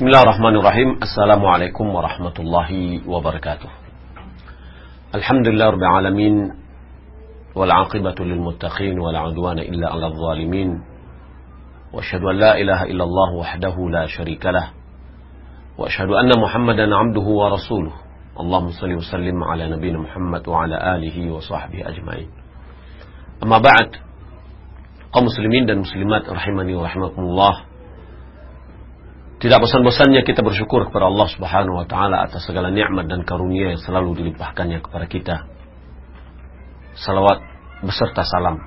بسم الله الرحمن الرحيم السلام عليكم ورحمة الله وبركاته الحمد لله رب العالمين والعاقبة للمتقين ولا عدوان إلا على الظالمين وأشهد أن لا إله إلا الله وحده لا شريك له وأشهد أن محمدا عبده ورسوله اللهم صل وسلم على نبينا محمد وعلى آله وصحبه أجمعين أما بعد kaum muslimin dan muslimat rahimani wa rahimakumullah. Tidak bosan-bosannya kita bersyukur kepada Allah Subhanahu wa taala atas segala nikmat dan karunia yang selalu dilimpahkannya kepada kita. Salawat beserta salam.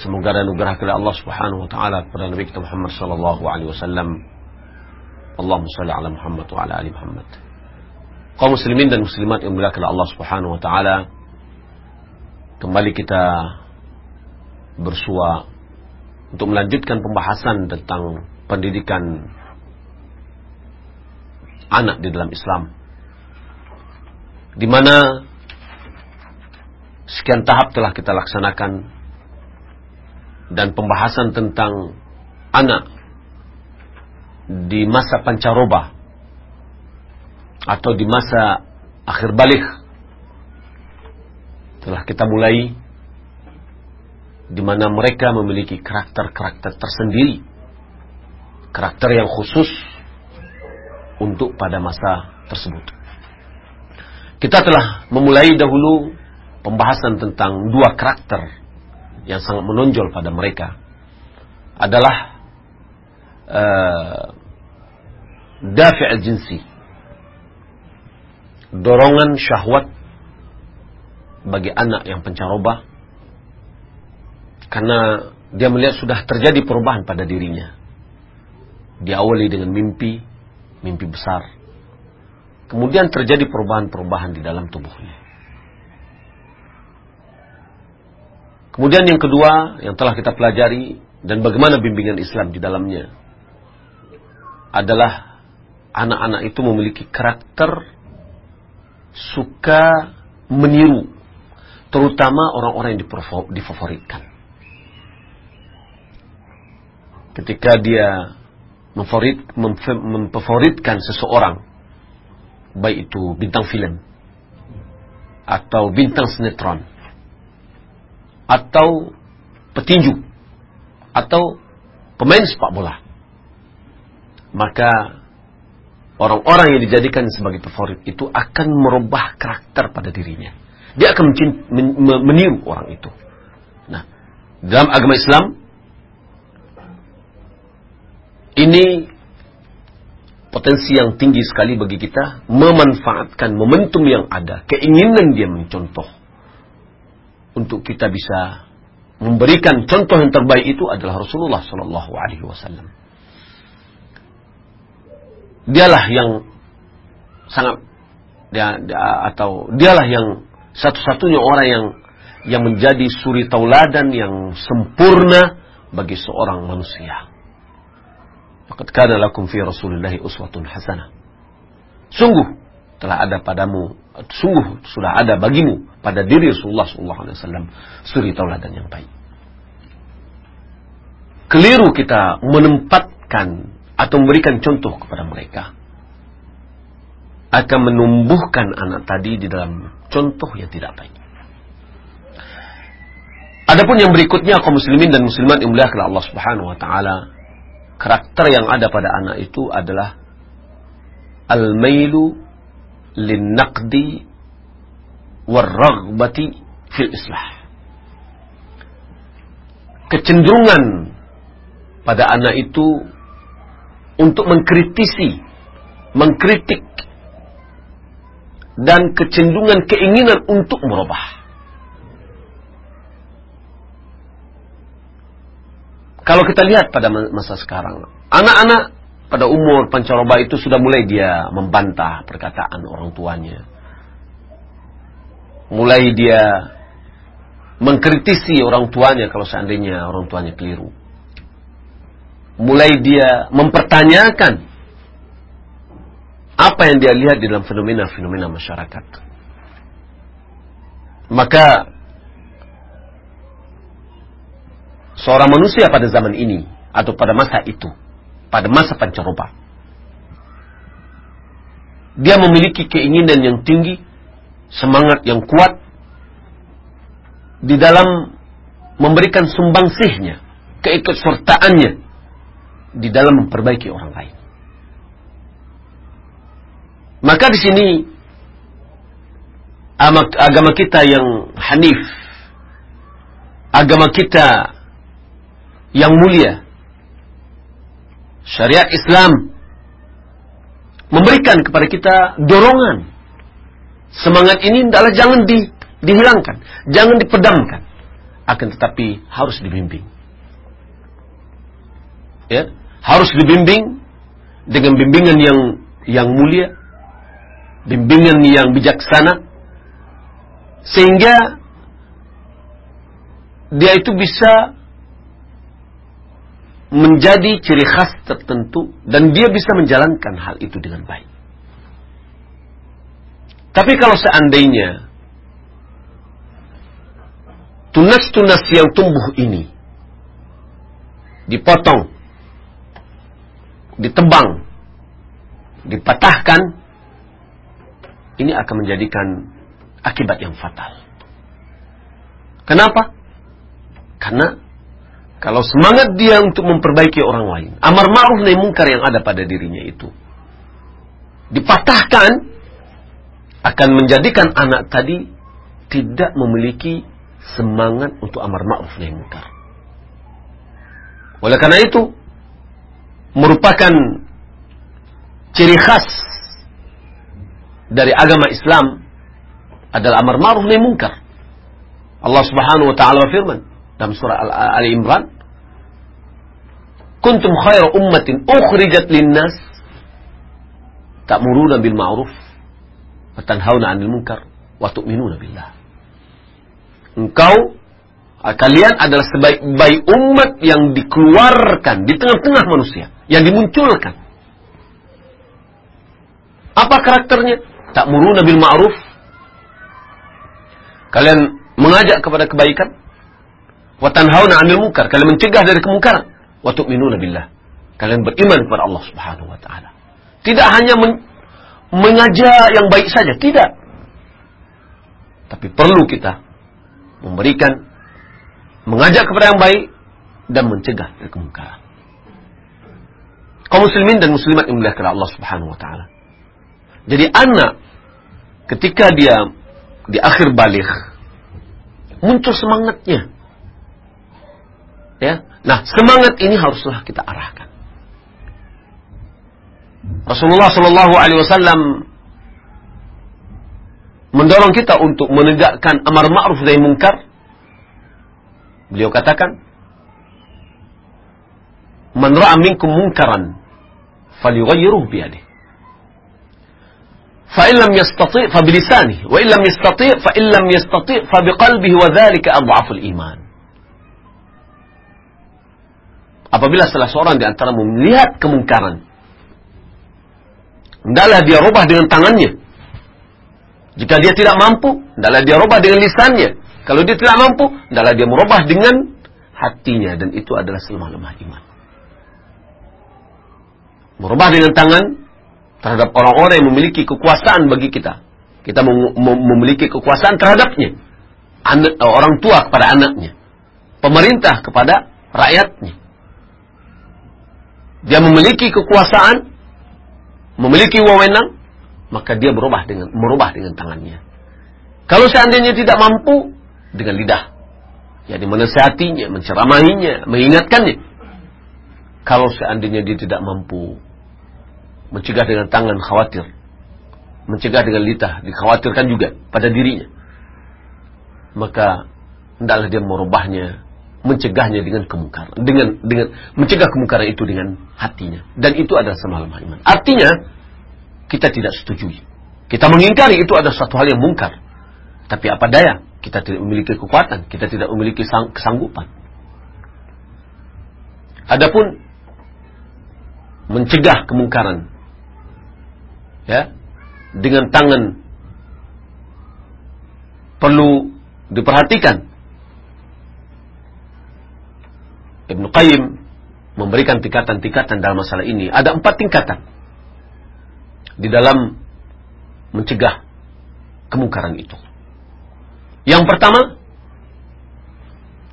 Semoga dan anugerah kepada Allah Subhanahu wa taala kepada Nabi kita Muhammad sallallahu alaihi wasallam. Allahumma shalli ala Muhammad wa ala ali Muhammad. Kaum muslimin dan muslimat yang dimuliakan Allah Subhanahu wa taala, kembali kita bersua untuk melanjutkan pembahasan tentang pendidikan anak di dalam Islam. Di mana sekian tahap telah kita laksanakan dan pembahasan tentang anak di masa pancaroba atau di masa akhir balik telah kita mulai di mana mereka memiliki karakter-karakter tersendiri karakter yang khusus untuk pada masa tersebut. Kita telah memulai dahulu pembahasan tentang dua karakter yang sangat menonjol pada mereka. Adalah uh, dafi' al-jinsi. Dorongan syahwat bagi anak yang pencaroba. Karena dia melihat sudah terjadi perubahan pada dirinya. Diawali dengan mimpi mimpi besar. Kemudian terjadi perubahan-perubahan di dalam tubuhnya. Kemudian yang kedua yang telah kita pelajari dan bagaimana bimbingan Islam di dalamnya adalah anak-anak itu memiliki karakter suka meniru terutama orang-orang yang difavoritkan. Ketika dia memfavorit, memfavoritkan seseorang. Baik itu bintang film atau bintang sinetron. Atau petinju. Atau pemain sepak bola. Maka orang-orang yang dijadikan sebagai favorit itu akan merubah karakter pada dirinya. Dia akan meniru orang itu. Nah dalam agama Islam ini potensi yang tinggi sekali bagi kita memanfaatkan momentum yang ada, keinginan dia mencontoh. Untuk kita bisa memberikan contoh yang terbaik itu adalah Rasulullah Shallallahu Alaihi Wasallam. Dialah yang sangat dia, dia, atau dialah yang satu-satunya orang yang yang menjadi suri tauladan yang sempurna bagi seorang manusia. Laqad kana lakum fi Rasulillahi uswatun hasanah. Sungguh telah ada padamu, sungguh sudah ada bagimu pada diri Rasulullah sallallahu alaihi wasallam suri tauladan yang baik. Keliru kita menempatkan atau memberikan contoh kepada mereka akan menumbuhkan anak tadi di dalam contoh yang tidak baik. Adapun yang berikutnya kaum muslimin dan muslimat yang Allah Subhanahu wa taala karakter yang ada pada anak itu adalah al-mailu lin-naqdi war-raghbati fil islah. Kecenderungan pada anak itu untuk mengkritisi, mengkritik dan kecenderungan keinginan untuk merubah. Kalau kita lihat pada masa sekarang, anak-anak pada umur pancaroba itu sudah mulai dia membantah perkataan orang tuanya. Mulai dia mengkritisi orang tuanya kalau seandainya orang tuanya keliru. Mulai dia mempertanyakan apa yang dia lihat di dalam fenomena-fenomena masyarakat. Maka seorang manusia pada zaman ini atau pada masa itu, pada masa pancaroba, dia memiliki keinginan yang tinggi, semangat yang kuat di dalam memberikan sumbangsihnya, keikutsertaannya di dalam memperbaiki orang lain. Maka di sini agama kita yang hanif, agama kita yang mulia, syariat Islam memberikan kepada kita dorongan. Semangat ini adalah jangan di, dihilangkan, jangan dipedamkan, akan tetapi harus dibimbing. Ya, harus dibimbing dengan bimbingan yang yang mulia, bimbingan yang bijaksana sehingga dia itu bisa menjadi ciri khas tertentu dan dia bisa menjalankan hal itu dengan baik. Tapi kalau seandainya tunas-tunas yang tumbuh ini dipotong, ditebang, dipatahkan, ini akan menjadikan akibat yang fatal. Kenapa? Karena kalau semangat dia untuk memperbaiki orang lain, amar ma'ruf nahi mungkar yang ada pada dirinya itu dipatahkan akan menjadikan anak tadi tidak memiliki semangat untuk amar ma'ruf nahi mungkar. Oleh karena itu merupakan ciri khas dari agama Islam adalah amar ma'ruf nahi munkar. Allah Subhanahu wa taala berfirman dalam surah Ali Imran, "Kuntum khayra ummatin ukhrijat lin-nas ta'muruna bil ma'ruf wa tanhauna 'anil munkar wa tu'minuna billah." Engkau kalian adalah sebaik-baik umat yang dikeluarkan di tengah-tengah manusia, yang dimunculkan. Apa karakternya? Tak muruna bil ma'ruf. Kalian mengajak kepada kebaikan. Wa tanhauna 'anil. Kalian mencegah dari kemungkaran. Wa tu'minuna billah. Kalian beriman kepada Allah Subhanahu wa taala. Tidak hanya men mengajak yang baik saja, tidak. Tapi perlu kita memberikan mengajak kepada yang baik dan mencegah dari kemungkaran. Kaum muslimin dan muslimat yang muliakan Allah Subhanahu wa taala. Jadi anak ketika dia di akhir balik muncul semangatnya. Ya. Nah, semangat ini haruslah kita arahkan. Rasulullah Shallallahu alaihi wasallam mendorong kita untuk menegakkan amar ma'ruf nahi munkar. Beliau katakan, "Man ra'a minkum munkaran falyughayyirhu bi yadihi." فإن لم يستطيع فبلسانه وإن لم يستطيع فإن لم يستطيع فبقلبه وذلك أضعف الإيمان Apabila salah seorang di antara melihat kemungkaran, hendaklah dia rubah dengan tangannya. Jika dia tidak mampu, hendaklah dia rubah dengan lisannya. Kalau dia tidak mampu, hendaklah dia merubah dengan hatinya dan itu adalah selemah-lemah iman. Merubah dengan tangan terhadap orang-orang yang memiliki kekuasaan bagi kita. Kita mem memiliki kekuasaan terhadapnya. Anak, orang tua kepada anaknya. Pemerintah kepada rakyatnya. Dia memiliki kekuasaan, memiliki wewenang, maka dia berubah dengan merubah dengan tangannya. Kalau seandainya tidak mampu dengan lidah, jadi menasihatinya, menceramahinya, mengingatkannya. Kalau seandainya dia tidak mampu Mencegah dengan tangan khawatir. Mencegah dengan lidah dikhawatirkan juga pada dirinya. Maka hendaklah dia merubahnya, mencegahnya dengan kemungkaran, dengan dengan mencegah kemungkaran itu dengan hatinya. Dan itu adalah semalam iman. Artinya kita tidak setuju. Kita mengingkari itu adalah suatu hal yang mungkar. Tapi apa daya? Kita tidak memiliki kekuatan, kita tidak memiliki kesanggupan. Adapun mencegah kemungkaran ya dengan tangan perlu diperhatikan. Ibnu Qayyim memberikan tingkatan-tingkatan dalam masalah ini. Ada empat tingkatan di dalam mencegah kemungkaran itu. Yang pertama,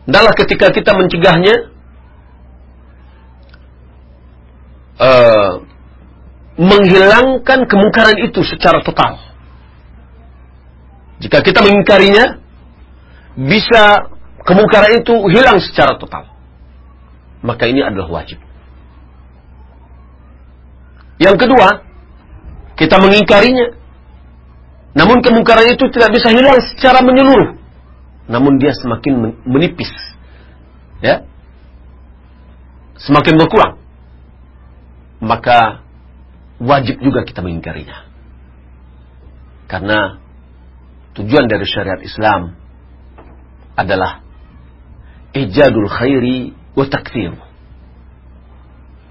adalah ketika kita mencegahnya, uh, menghilangkan kemungkaran itu secara total. Jika kita mengingkarinya, bisa kemungkaran itu hilang secara total. Maka ini adalah wajib. Yang kedua, kita mengingkarinya. Namun kemungkaran itu tidak bisa hilang secara menyeluruh. Namun dia semakin menipis. Ya. Semakin berkurang. Maka wajib juga kita mengingkarinya. Karena tujuan dari syariat Islam adalah ijadul khairi wa.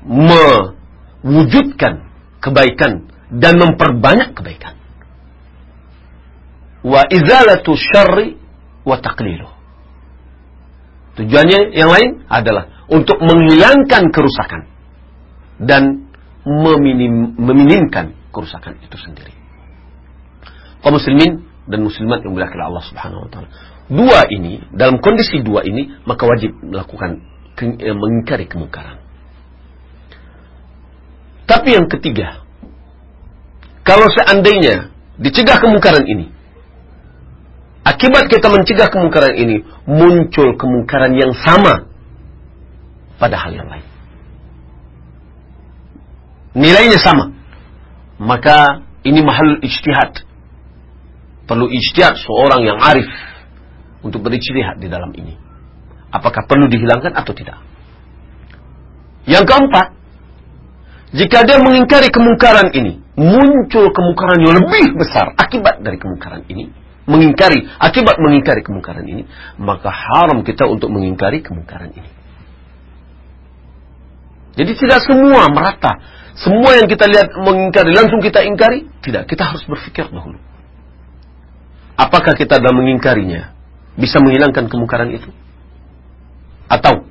Mewujudkan kebaikan dan memperbanyak kebaikan. Wa izalatu syarri wa taqlilu. Tujuannya yang lain adalah untuk menghilangkan kerusakan dan meminim, meminimkan kerusakan itu sendiri. Kaum muslimin dan muslimat yang mulia Allah Subhanahu wa taala. Dua ini, dalam kondisi dua ini, maka wajib melakukan eh, mengingkari kemungkaran. Tapi yang ketiga, kalau seandainya dicegah kemungkaran ini, akibat kita mencegah kemungkaran ini, muncul kemungkaran yang sama pada hal yang lain. Nilainya sama. Maka ini mahal ijtihad Perlu ijtihad seorang yang arif untuk berijtihad di dalam ini. Apakah perlu dihilangkan atau tidak? Yang keempat, jika dia mengingkari kemungkaran ini, muncul kemungkaran yang lebih besar akibat dari kemungkaran ini, mengingkari, akibat mengingkari kemungkaran ini, maka haram kita untuk mengingkari kemungkaran ini. Jadi tidak semua merata. Semua yang kita lihat mengingkari, langsung kita ingkari. Tidak, kita harus berpikir dahulu. Apakah kita dalam mengingkarinya bisa menghilangkan kemungkaran itu? Atau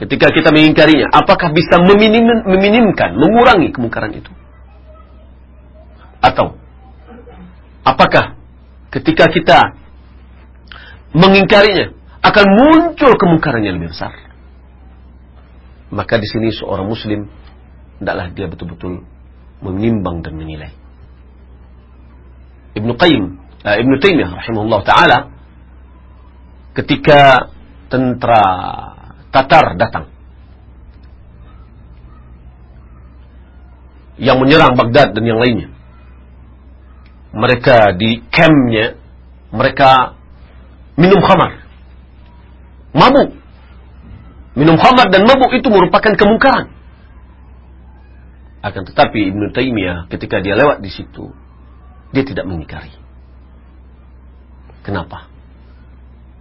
ketika kita mengingkarinya, apakah bisa meminim, meminimkan, mengurangi kemungkaran itu? Atau apakah ketika kita mengingkarinya akan muncul kemungkaran yang lebih besar? Maka di sini seorang muslim hendaklah dia betul-betul menimbang dan menilai. Ibnu Qayyim uh, Ibnu Taimiyah rahimahullah taala ketika tentara Tatar datang yang menyerang Baghdad dan yang lainnya. Mereka di campnya mereka minum khamar, mabuk. Minum khamar dan mabuk itu merupakan kemungkaran. Akan tetapi Ibnu Taimiyah ketika dia lewat di situ, dia tidak mengingkari. Kenapa?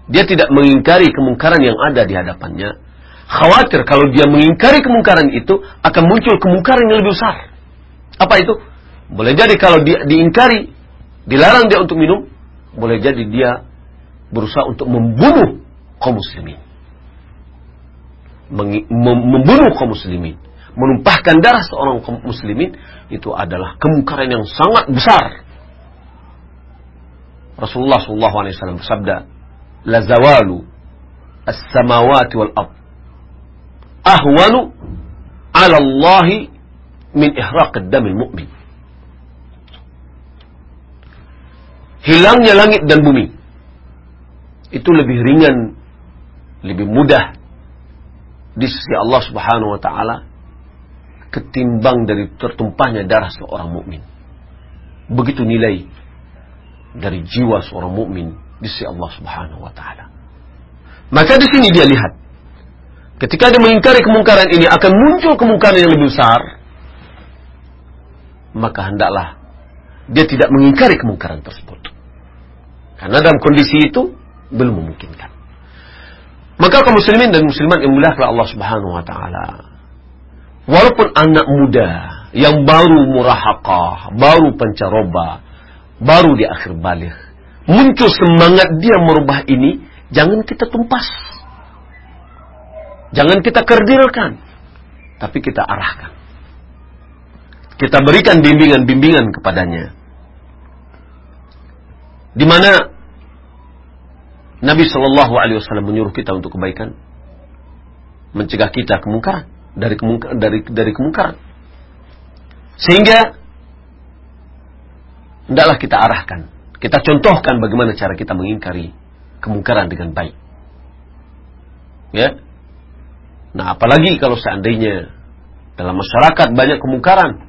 Dia tidak mengingkari kemungkaran yang ada di hadapannya. Khawatir kalau dia mengingkari kemungkaran itu akan muncul kemungkaran yang lebih besar. Apa itu? Boleh jadi kalau dia diingkari, dilarang dia untuk minum, boleh jadi dia berusaha untuk membunuh kaum muslimin. membunuh kaum muslimin, menumpahkan darah seorang kaum muslimin itu adalah kemungkaran yang sangat besar Rasulullah wasallam bersabda, "La zawalu as-samawati wal ard ahwanu 'ala Allah min ihraq ad-dam al-mu'min." Hilangnya langit dan bumi itu lebih ringan, lebih mudah di sisi Allah Subhanahu wa taala ketimbang dari tertumpahnya darah seorang mukmin. Begitu nilai dari jiwa seorang mukmin di sisi Allah Subhanahu wa taala. Maka di sini dia lihat ketika dia mengingkari kemungkaran ini akan muncul kemungkaran yang lebih besar, maka hendaklah dia tidak mengingkari kemungkaran tersebut. Karena dalam kondisi itu belum memungkinkan. Maka kaum muslimin dan muslimat yang mulia Allah Subhanahu wa taala, walaupun anak muda yang baru murahaqah, baru pancaroba, baru di akhir balik muncul semangat dia merubah ini jangan kita tumpas. Jangan kita kerdilkan tapi kita arahkan. Kita berikan bimbingan-bimbingan kepadanya. Di mana Nabi Shallallahu Alaihi Wasallam menyuruh kita untuk kebaikan, mencegah kita kemungkaran dari kemungkaran dari dari kemungkaran, sehingga hendaklah kita arahkan, kita contohkan bagaimana cara kita mengingkari kemungkaran dengan baik. Ya, nah apalagi kalau seandainya dalam masyarakat banyak kemungkaran,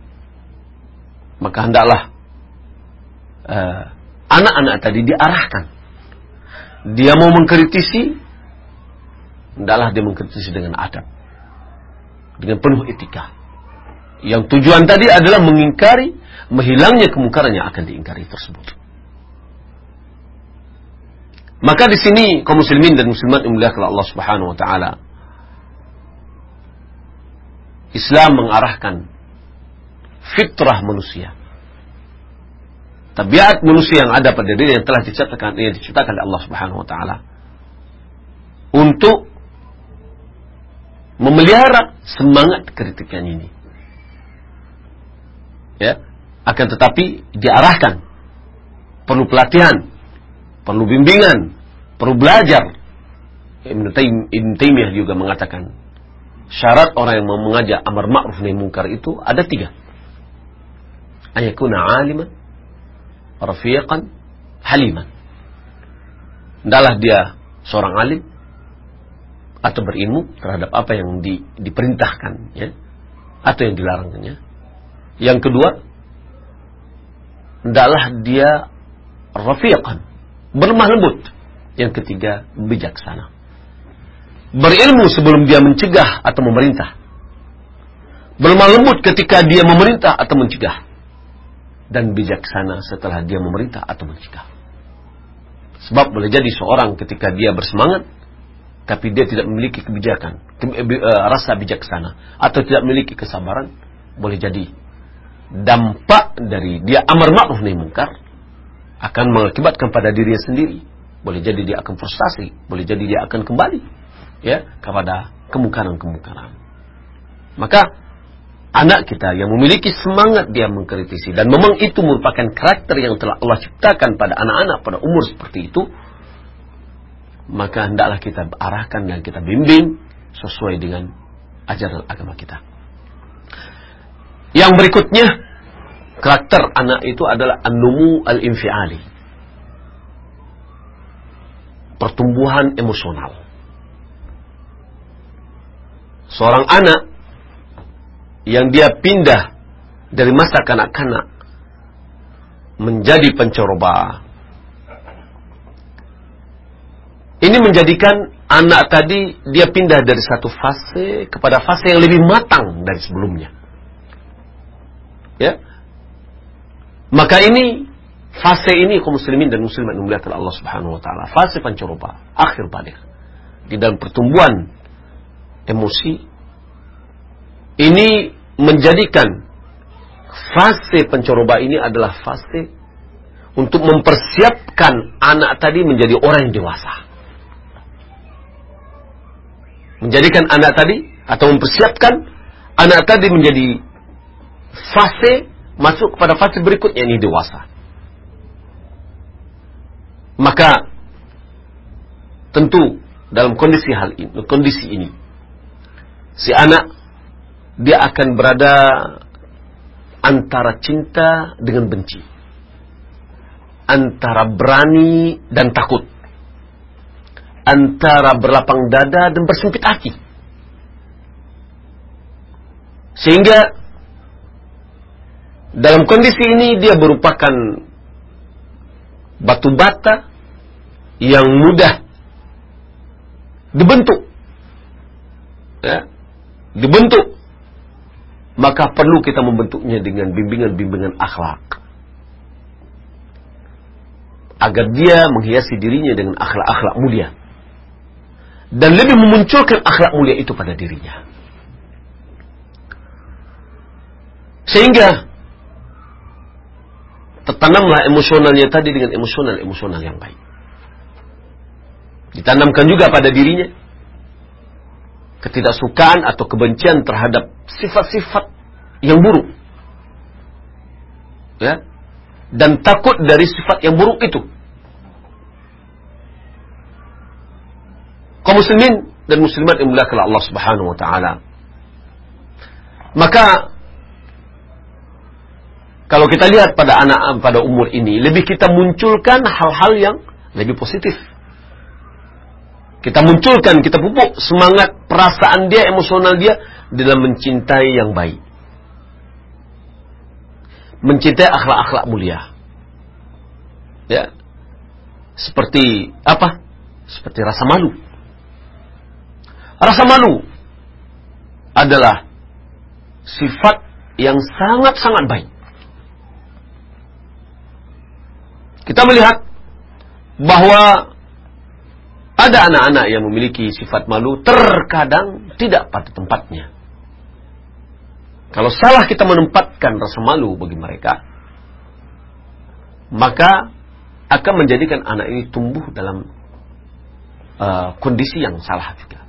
maka hendaklah uh, anak-anak tadi diarahkan dia mau mengkritisi, hendaklah dia mengkritisi dengan adab. Dengan penuh etika. Yang tujuan tadi adalah mengingkari, menghilangnya kemungkaran yang akan diingkari tersebut. Maka di sini kaum muslimin dan muslimat yang muliakan Allah Subhanahu wa taala Islam mengarahkan fitrah manusia tabiat manusia yang ada pada diri yang telah diciptakan yang diciptakan oleh Allah Subhanahu wa taala untuk memelihara semangat kritikan ini. Ya, akan tetapi diarahkan perlu pelatihan, perlu bimbingan, perlu belajar. Ibn, juga mengatakan syarat orang yang mau mengajak amar ma'ruf nahi munkar itu ada tiga. Ayakuna aliman rafiqan haliman. Hendaklah dia seorang alim atau berilmu terhadap apa yang di, diperintahkan ya atau yang dilarangnya. Yang kedua, hendaklah dia rafiqan, berlemah lembut. Yang ketiga, bijaksana. Berilmu sebelum dia mencegah atau memerintah. Berlemah lembut ketika dia memerintah atau mencegah dan bijaksana setelah dia memerintah atau mencegah. Sebab boleh jadi seorang ketika dia bersemangat tapi dia tidak memiliki kebijakan, ke, uh, rasa bijaksana atau tidak memiliki kesabaran, boleh jadi dampak dari dia amar ma'ruf nahi munkar akan mengakibatkan pada dirinya sendiri. Boleh jadi dia akan frustasi, boleh jadi dia akan kembali ya kepada kemungkaran-kemungkaran. Maka anak kita yang memiliki semangat dia mengkritisi dan memang itu merupakan karakter yang telah Allah ciptakan pada anak-anak pada umur seperti itu maka hendaklah kita arahkan dan kita bimbing sesuai dengan ajaran agama kita. Yang berikutnya karakter anak itu adalah an-numu al-infiali. Pertumbuhan emosional. Seorang anak yang dia pindah dari masa kanak-kanak menjadi pencoba. Ini menjadikan anak tadi dia pindah dari satu fase kepada fase yang lebih matang dari sebelumnya. Ya. Maka ini fase ini kaum muslimin dan muslimat yang melihat Allah Subhanahu wa taala, fase pencoba, akhir balik. Di dalam pertumbuhan emosi ini menjadikan fase pencoroba ini adalah fase untuk mempersiapkan anak tadi menjadi orang yang dewasa. Menjadikan anak tadi atau mempersiapkan anak tadi menjadi fase masuk kepada fase berikutnya ini dewasa. Maka tentu dalam kondisi hal ini, kondisi ini si anak dia akan berada antara cinta dengan benci. Antara berani dan takut. Antara berlapang dada dan bersempit hati. Sehingga dalam kondisi ini dia merupakan batu bata yang mudah dibentuk. Ya, dibentuk maka perlu kita membentuknya dengan bimbingan-bimbingan akhlak. Agar dia menghiasi dirinya dengan akhlak-akhlak mulia. Dan lebih memunculkan akhlak mulia itu pada dirinya. Sehingga tertanamlah emosionalnya tadi dengan emosional-emosional yang baik. Ditanamkan juga pada dirinya ketidaksukaan atau kebencian terhadap sifat-sifat yang buruk. Ya. Dan takut dari sifat yang buruk itu. Kaum muslimin dan muslimat yang Allah Subhanahu wa taala. Maka kalau kita lihat pada anak pada umur ini, lebih kita munculkan hal-hal yang lebih positif. Kita munculkan, kita pupuk semangat perasaan dia, emosional dia dalam mencintai yang baik. Mencintai akhlak-akhlak mulia. Ya. Seperti apa? Seperti rasa malu. Rasa malu adalah sifat yang sangat-sangat baik. Kita melihat bahwa ada anak-anak yang memiliki sifat malu terkadang tidak pada tempatnya. Kalau salah kita menempatkan rasa malu bagi mereka, maka akan menjadikan anak ini tumbuh dalam uh, kondisi yang salah juga.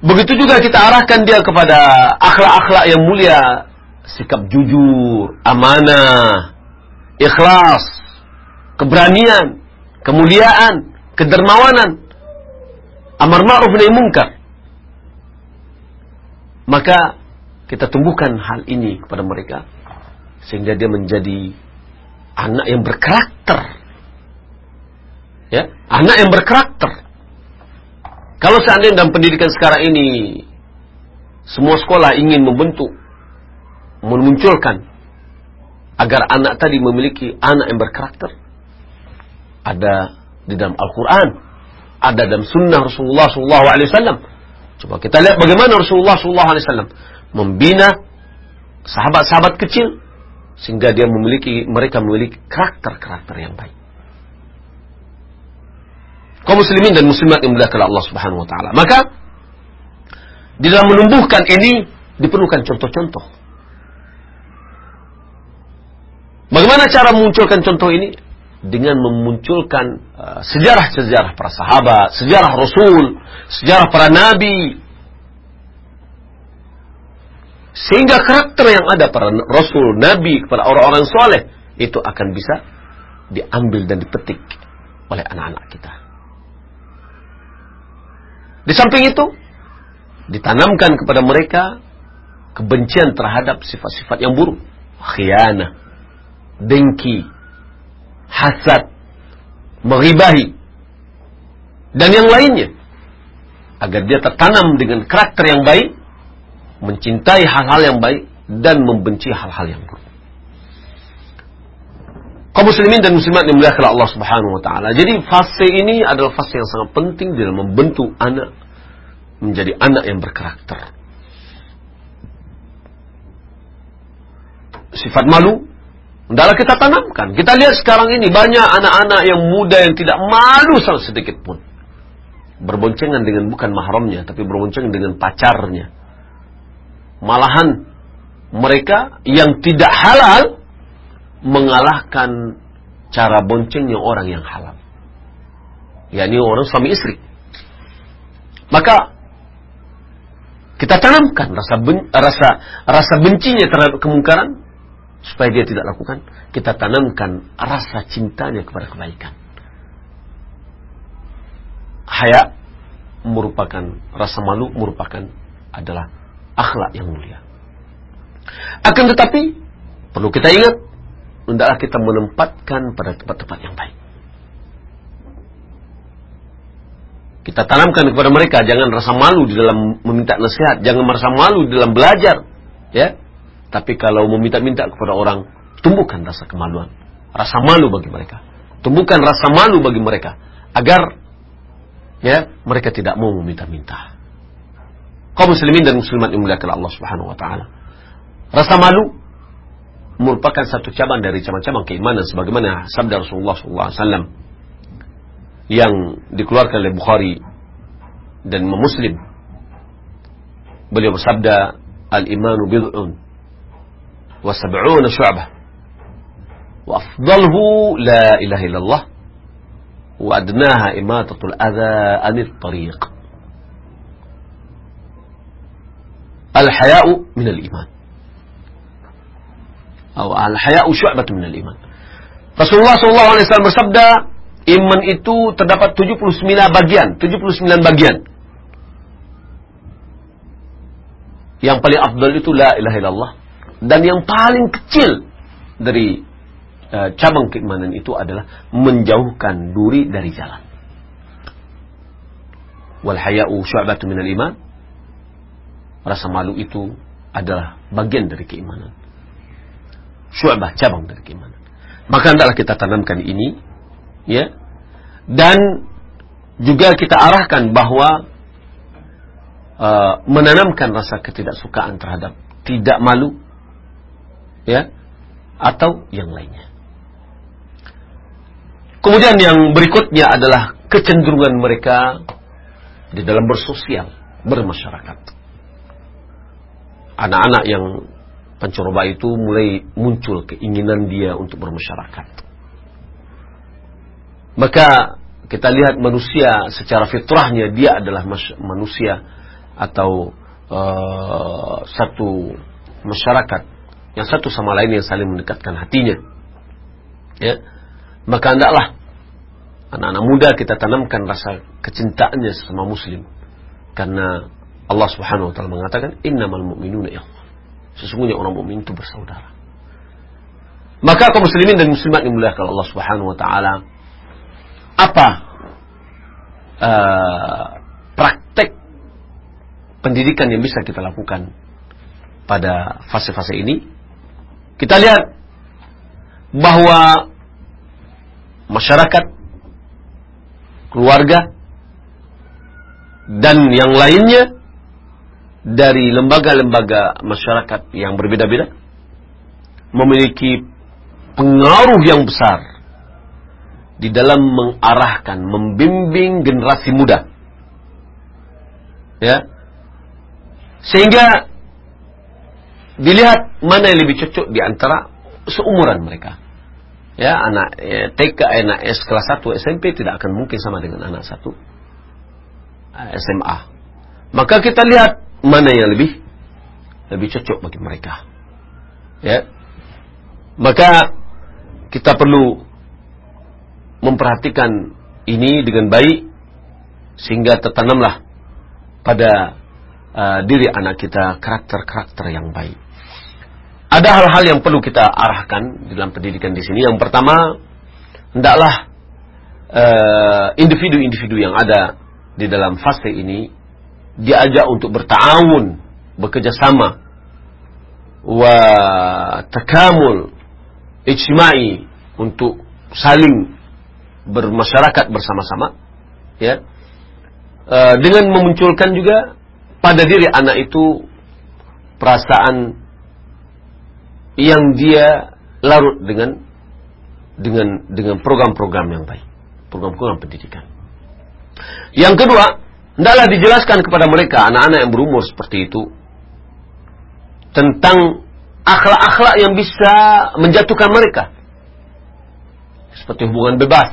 Begitu juga kita arahkan dia kepada akhlak-akhlak yang mulia, sikap jujur, amanah, ikhlas, keberanian, kemuliaan, kedermawanan, amar ma'ruf nahi mungkar. Maka kita tumbuhkan hal ini kepada mereka sehingga dia menjadi anak yang berkarakter. Ya, anak yang berkarakter. Kalau seandainya dalam pendidikan sekarang ini semua sekolah ingin membentuk memunculkan agar anak tadi memiliki anak yang berkarakter. Ada di dalam Al-Quran, ada dalam Sunnah Rasulullah SAW. Coba kita lihat bagaimana Rasulullah SAW membina sahabat-sahabat kecil sehingga dia memiliki mereka memiliki karakter-karakter yang baik. Kaum muslimin dan muslimat yang muliakan Allah Subhanahu wa taala. Maka di dalam menumbuhkan ini diperlukan contoh-contoh Bagaimana cara memunculkan contoh ini? Dengan memunculkan uh, sejarah-sejarah uh, para sahabat, sejarah Rasul, sejarah para nabi. Sehingga karakter yang ada para Rasul, Nabi, kepada orang-orang soleh, itu akan bisa diambil dan dipetik oleh anak-anak kita. Di samping itu, ditanamkan kepada mereka kebencian terhadap sifat-sifat yang buruk. Khianah, dengki, hasad, meribahi, dan yang lainnya. Agar dia tertanam dengan karakter yang baik, mencintai hal-hal yang baik, dan membenci hal-hal yang buruk. Kaum muslimin dan muslimat yang muliakan Allah Subhanahu wa taala. Jadi fase ini adalah fase yang sangat penting dalam membentuk anak menjadi anak yang berkarakter. Sifat malu Hendaklah kita tanamkan. Kita lihat sekarang ini banyak anak-anak yang muda yang tidak malu sama sedikit pun. Berboncengan dengan bukan mahramnya, tapi berboncengan dengan pacarnya. Malahan mereka yang tidak halal mengalahkan cara boncengnya orang yang halal. yakni orang suami istri. Maka kita tanamkan rasa ben, rasa rasa bencinya terhadap kemungkaran supaya dia tidak lakukan, kita tanamkan rasa cintanya kepada kebaikan. Haya merupakan rasa malu merupakan adalah akhlak yang mulia. Akan tetapi perlu kita ingat hendaklah kita menempatkan pada tempat-tempat yang baik. Kita tanamkan kepada mereka jangan rasa malu di dalam meminta nasihat, jangan merasa malu di dalam belajar, ya. Tapi kalau meminta-minta kepada orang, tumbuhkan rasa kemaluan. Rasa malu bagi mereka. Tumbuhkan rasa malu bagi mereka. Agar ya mereka tidak mau meminta-minta. Kau muslimin dan muslimat yang muliakan Allah Subhanahu wa taala. Rasa malu merupakan satu cabang dari cabang-cabang keimanan sebagaimana sabda Rasulullah SAW yang dikeluarkan oleh Bukhari dan Muslim. Beliau bersabda, "Al-imanu bid'un وسبعون شعبة. وأفضله لا إله إلا الله. وأدناها إماتة الأذى عن الطريق. الحياء من الإيمان. أو الحياء شعبة من الإيمان. Rasulullah SAW bersabda, Iman itu terdapat 79 bagian, 79 bagian. Yang paling afdal itu la ilaha illallah. Dan yang paling kecil dari uh, cabang keimanan itu adalah menjauhkan duri dari jalan. Wal haya'u syu'batun minal iman. Rasa malu itu adalah bagian dari keimanan. Syu'bah cabang dari keimanan. Maka hendaklah kita tanamkan ini ya. Dan juga kita arahkan bahwa uh, menanamkan rasa ketidaksukaan terhadap tidak malu ya atau yang lainnya. Kemudian yang berikutnya adalah kecenderungan mereka di dalam bersosial, bermasyarakat. Anak-anak yang pencoba itu mulai muncul keinginan dia untuk bermasyarakat. Maka kita lihat manusia secara fitrahnya dia adalah manusia atau uh, satu masyarakat yang satu sama lain yang saling mendekatkan hatinya. Ya. Maka hendaklah anak-anak muda kita tanamkan rasa kecintaannya sama muslim. Karena Allah Subhanahu wa taala mengatakan innamal mu'minuna ikhwah. Sesungguhnya orang mukmin itu bersaudara. Maka kaum muslimin dan muslimat dimuliakan Allah Subhanahu wa taala apa uh, praktek pendidikan yang bisa kita lakukan pada fase-fase ini kita lihat bahwa masyarakat, keluarga, dan yang lainnya dari lembaga-lembaga masyarakat yang berbeda-beda memiliki pengaruh yang besar di dalam mengarahkan, membimbing generasi muda. Ya. Sehingga dilihat mana yang lebih cocok di antara seumuran mereka. Ya, anak eh, TK, anak S kelas 1 SMP tidak akan mungkin sama dengan anak 1 eh, SMA. Maka kita lihat mana yang lebih lebih cocok bagi mereka. Ya. Maka kita perlu memperhatikan ini dengan baik sehingga tertanamlah pada uh, diri anak kita karakter-karakter yang baik. Ada hal-hal yang perlu kita arahkan dalam pendidikan di sini. Yang pertama, hendaklah eh, individu-individu uh, yang ada di dalam fase ini diajak untuk bertawun, bekerja sama, wa takamul ijtimai untuk saling bermasyarakat bersama-sama, ya, uh, dengan memunculkan juga pada diri anak itu perasaan yang dia larut dengan dengan dengan program-program yang baik, program-program pendidikan. Yang kedua, hendaklah dijelaskan kepada mereka anak-anak yang berumur seperti itu tentang akhlak-akhlak yang bisa menjatuhkan mereka. Seperti hubungan bebas,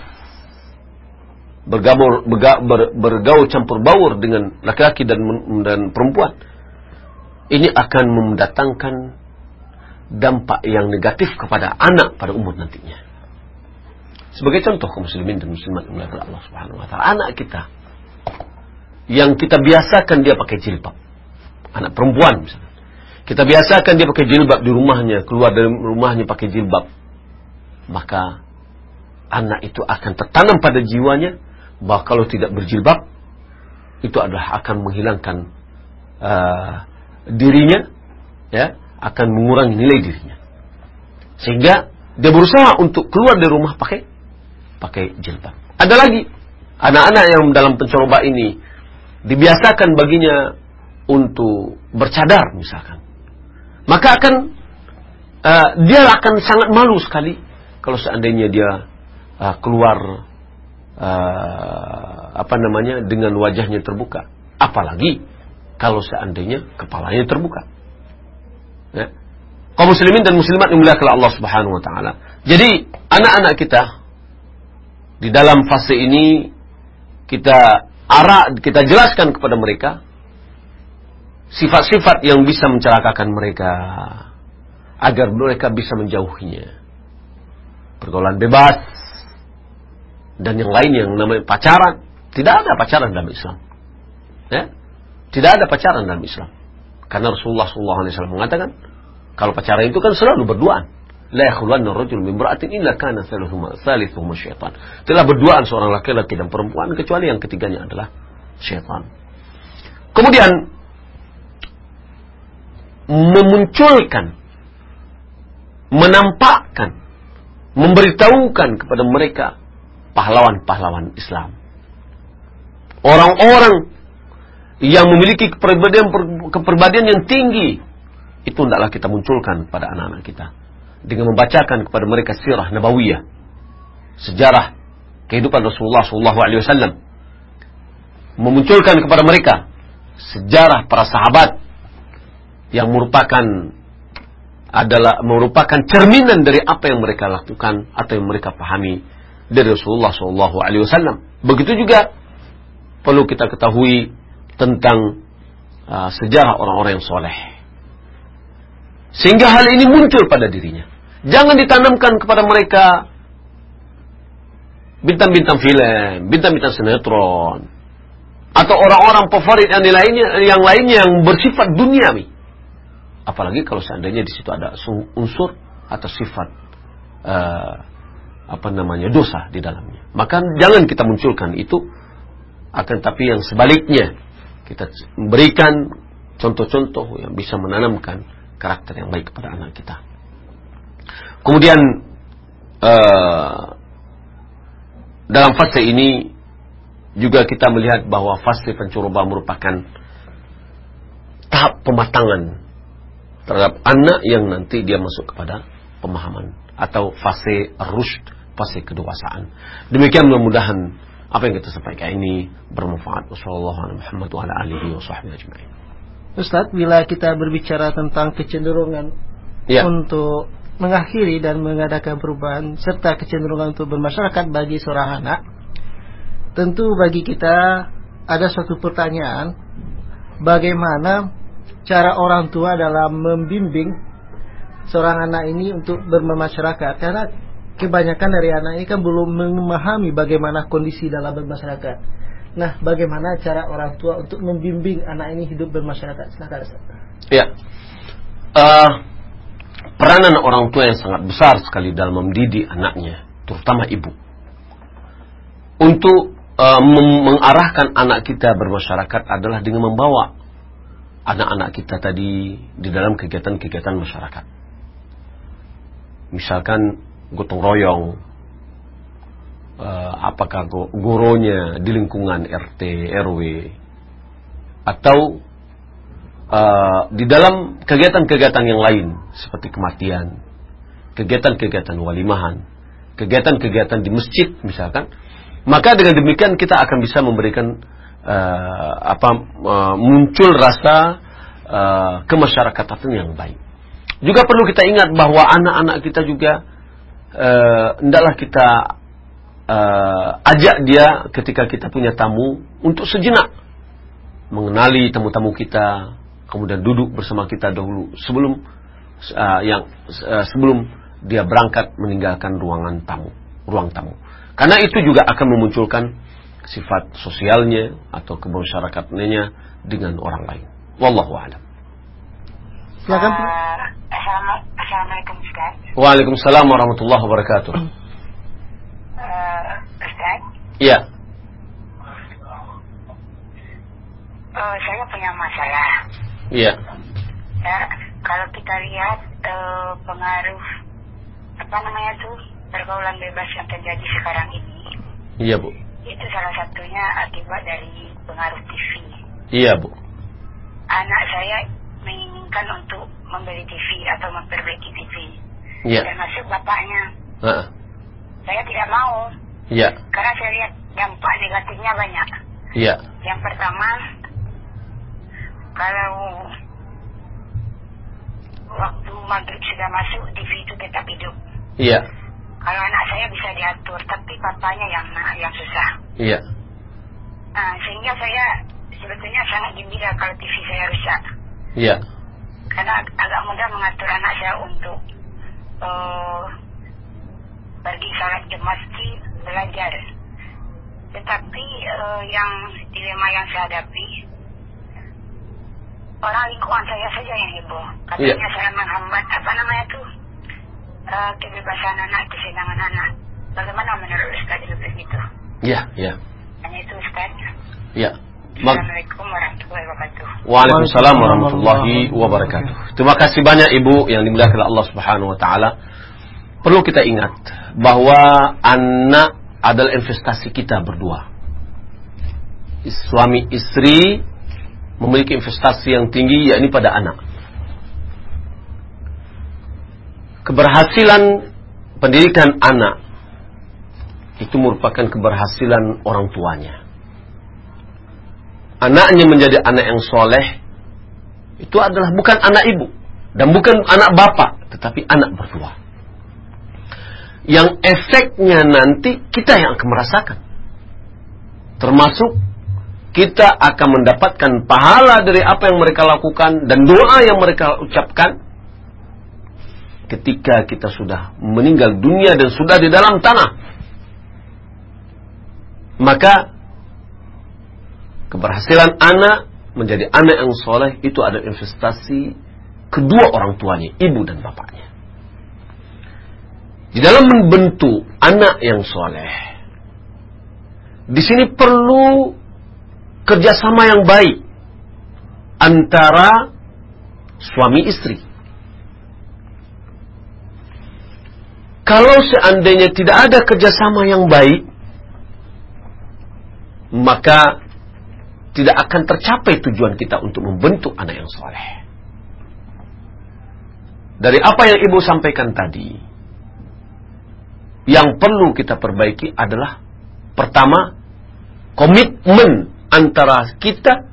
bergaul, berga, ber, bergaul campur baur dengan laki-laki dan, dan perempuan. Ini akan mendatangkan dampak yang negatif kepada anak pada umur nantinya. Sebagai contoh kaum muslimin dan muslimat yang Allah Subhanahu wa taala, anak kita yang kita biasakan dia pakai jilbab. Anak perempuan misalnya. Kita biasakan dia pakai jilbab di rumahnya, keluar dari rumahnya pakai jilbab. Maka anak itu akan tertanam pada jiwanya bahwa kalau tidak berjilbab itu adalah akan menghilangkan uh, dirinya ya akan mengurangi nilai dirinya. Sehingga dia berusaha untuk keluar dari rumah pakai pakai jilbab. Ada lagi anak-anak yang dalam pencoba ini dibiasakan baginya untuk bercadar misalkan. Maka akan uh, dia akan sangat malu sekali kalau seandainya dia uh, keluar uh, apa namanya dengan wajahnya terbuka. Apalagi kalau seandainya kepalanya terbuka. Ya. Kaum muslimin dan muslimat yang muliakan Allah Subhanahu wa taala. Jadi, anak-anak kita di dalam fase ini kita arah kita jelaskan kepada mereka sifat-sifat yang bisa mencelakakan mereka agar mereka bisa menjauhinya. Pergaulan bebas dan yang lain yang namanya pacaran. Tidak ada pacaran dalam Islam. Ya? Tidak ada pacaran dalam Islam. Karena Rasulullah SAW mengatakan, kalau pacaran itu kan selalu berduaan. La yakhluwanna rajul min imra'atin illa kana thalithuhuma syaitan. Telah berduaan seorang laki-laki dan perempuan kecuali yang ketiganya adalah syaitan. Kemudian memunculkan menampakkan memberitahukan kepada mereka pahlawan-pahlawan Islam. Orang-orang yang memiliki kepribadian yang tinggi itu hendaklah kita munculkan pada anak-anak kita. Dengan membacakan kepada mereka sirah nabawiyah, sejarah kehidupan Rasulullah SAW, memunculkan kepada mereka sejarah para sahabat yang merupakan adalah merupakan cerminan dari apa yang mereka lakukan atau yang mereka pahami dari Rasulullah SAW. Begitu juga perlu kita ketahui tentang uh, sejarah orang-orang yang soleh. Sehingga hal ini muncul pada dirinya. Jangan ditanamkan kepada mereka bintang-bintang film, bintang-bintang sinetron, atau orang-orang favorit yang lainnya, yang lainnya yang bersifat duniawi. Apalagi kalau seandainya di situ ada unsur atau sifat uh, apa namanya dosa di dalamnya. Maka jangan kita munculkan itu, akan tapi yang sebaliknya kita memberikan contoh-contoh yang bisa menanamkan karakter yang baik kepada anak kita. Kemudian uh, dalam fase ini juga kita melihat bahwa fase pencuroba merupakan tahap pematangan terhadap anak yang nanti dia masuk kepada pemahaman atau fase rushd, fase kedewasaan. Demikian mudah-mudahan apa yang kita sampaikan ini bermanfaat. Wassalamualaikum Ustaz, bila kita berbicara tentang kecenderungan ya. untuk mengakhiri dan mengadakan perubahan serta kecenderungan untuk bermasyarakat bagi seorang anak, tentu bagi kita ada satu pertanyaan, bagaimana cara orang tua dalam membimbing seorang anak ini untuk bermasyarakat? Karena kebanyakan dari anak ini kan belum memahami bagaimana kondisi dalam bermasyarakat. Nah, bagaimana cara orang tua untuk membimbing anak ini hidup bermasyarakat? Silakan. Ya. Uh, peranan orang tua yang sangat besar sekali dalam mendidik anaknya, terutama ibu. Untuk uh, mengarahkan anak kita bermasyarakat adalah dengan membawa anak-anak kita tadi di kegiatan-kegiatan masyarakat. Misalkan gotong royong, uh, apakah gurunya di lingkungan RT, RW, atau uh, di dalam kegiatan-kegiatan yang lain seperti kematian, kegiatan-kegiatan walimahan, kegiatan-kegiatan di masjid misalkan, maka dengan demikian kita akan bisa memberikan uh, apa uh, muncul rasa uh, kemasyarakatan yang baik. Juga perlu kita ingat bahwa anak-anak kita juga hendaklah kita uh, ajak dia ketika kita punya tamu untuk sejenak mengenali tamu-tamu kita, kemudian duduk bersama kita dahulu sebelum uh, yang uh, sebelum dia berangkat meninggalkan ruangan tamu, ruang tamu. Karena itu juga akan memunculkan sifat sosialnya atau kemasyarakatnya dengan orang lain. Wallahu a'lam. Silakan. Uh, Assalamualaikum Ustaz. Waalaikumsalam warahmatullahi wabarakatuh. Uh, Ustaz? Iya. Uh, saya punya masalah. Iya. Ya, kalau kita lihat uh, pengaruh apa namanya tuh pergaulan bebas yang terjadi sekarang ini. Iya bu. Itu salah satunya akibat dari pengaruh TV. Iya bu. Anak saya menginginkan untuk membeli TV atau memperbaiki TV. Iya. Termasuk bapaknya. Uh. Saya tidak mau. Iya. Karena saya lihat dampak negatifnya banyak. Iya. Yang pertama, kalau waktu maghrib sudah masuk TV itu tetap hidup. Iya. Kalau anak saya bisa diatur, tapi papanya yang yang susah. Iya. Nah, sehingga saya sebetulnya sangat gembira kalau TV saya rusak. Iya. Karena agak mudah mengatur anak saya untuk uh, pergi salat ke masjid belajar. Tetapi uh, yang dilema yang saya hadapi, orang lingkungan saya saja yang heboh. Katanya yeah. saya menghambat apa namanya tuh uh, kebebasan anak, kesenangan anak. Bagaimana menurut Ustaz begitu? Iya, iya. Hanya itu Ustaz. Iya. Assalamualaikum warahmatullahi wabarakatuh. Waalaikumsalam warahmatullahi wabarakatuh. Terima kasih banyak Ibu yang dimuliakan Allah Subhanahu wa taala. Perlu kita ingat bahwa anak adalah investasi kita berdua. Suami istri memiliki investasi yang tinggi yakni pada anak. Keberhasilan pendidikan anak itu merupakan keberhasilan orang tuanya. Anaknya menjadi anak yang soleh itu adalah bukan anak ibu dan bukan anak bapak, tetapi anak berdua yang efeknya nanti kita yang akan merasakan. Termasuk kita akan mendapatkan pahala dari apa yang mereka lakukan dan doa yang mereka ucapkan ketika kita sudah meninggal dunia dan sudah di dalam tanah. Maka keberhasilan anak menjadi anak yang soleh itu ada investasi kedua orang tuanya, ibu dan bapaknya. Di dalam membentuk anak yang soleh, di sini perlu kerjasama yang baik antara suami istri. Kalau seandainya tidak ada kerjasama yang baik, maka tidak akan tercapai tujuan kita untuk membentuk anak yang soleh. Dari apa yang ibu sampaikan tadi, yang perlu kita perbaiki adalah pertama komitmen antara kita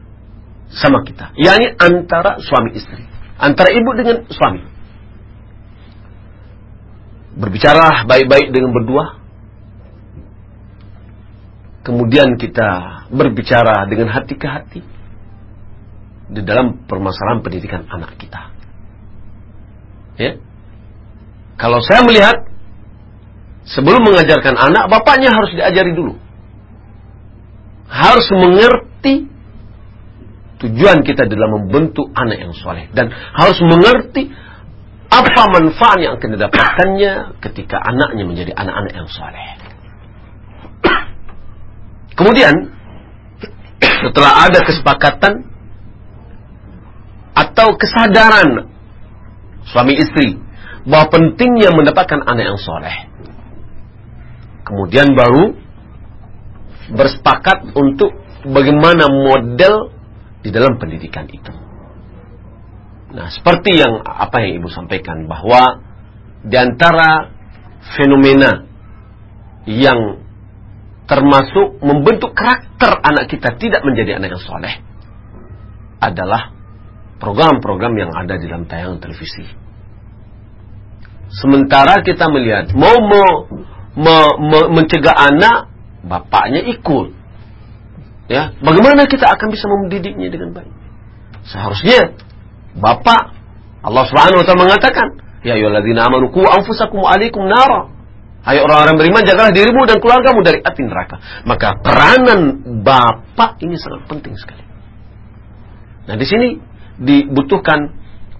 sama kita, yakni antara suami istri, antara ibu dengan suami. Berbicara baik-baik dengan berdua. Kemudian kita berbicara dengan hati ke hati di dalam permasalahan pendidikan anak kita. Ya. Kalau saya melihat Sebelum mengajarkan anak, bapaknya harus diajari dulu. Harus mengerti tujuan kita dalam membentuk anak yang soleh. Dan harus mengerti apa manfaat yang akan didapatkannya ketika anaknya menjadi anak-anak yang soleh. Kemudian, setelah ada kesepakatan atau kesadaran suami istri bahwa pentingnya mendapatkan anak yang soleh, Kemudian baru bersepakat untuk bagaimana model di dalam pendidikan itu. Nah, seperti yang apa yang Ibu sampaikan bahwa di antara fenomena yang termasuk membentuk karakter anak kita tidak menjadi anak yang soleh adalah program-program yang ada di dalam tayangan televisi. Sementara kita melihat mau mau me, me, mencegah anak, bapaknya ikut. Ya, bagaimana kita akan bisa mendidiknya dengan baik? Seharusnya bapak Allah Subhanahu wa taala mengatakan, "Ya ayyuhalladzina amanu qu anfusakum wa alaikum nara." Hai orang-orang beriman, jagalah dirimu dan keluargamu dari api neraka. Maka peranan bapak ini sangat penting sekali. Nah, di sini dibutuhkan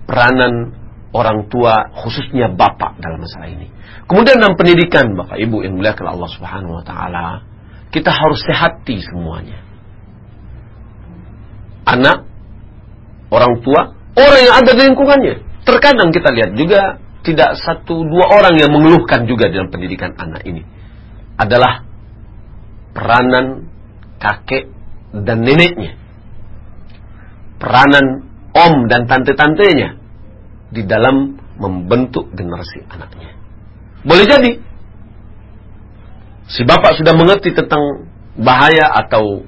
peranan orang tua khususnya bapak dalam masalah ini. Kemudian dalam pendidikan Bapak Ibu yang muliakan Allah Subhanahu wa taala, kita harus sehati semuanya. Anak, orang tua, orang yang ada di lingkungannya. Terkadang kita lihat juga tidak satu dua orang yang mengeluhkan juga dalam pendidikan anak ini adalah peranan kakek dan neneknya. Peranan om dan tante-tantenya di dalam membentuk generasi anaknya. Boleh jadi si bapak sudah mengerti tentang bahaya atau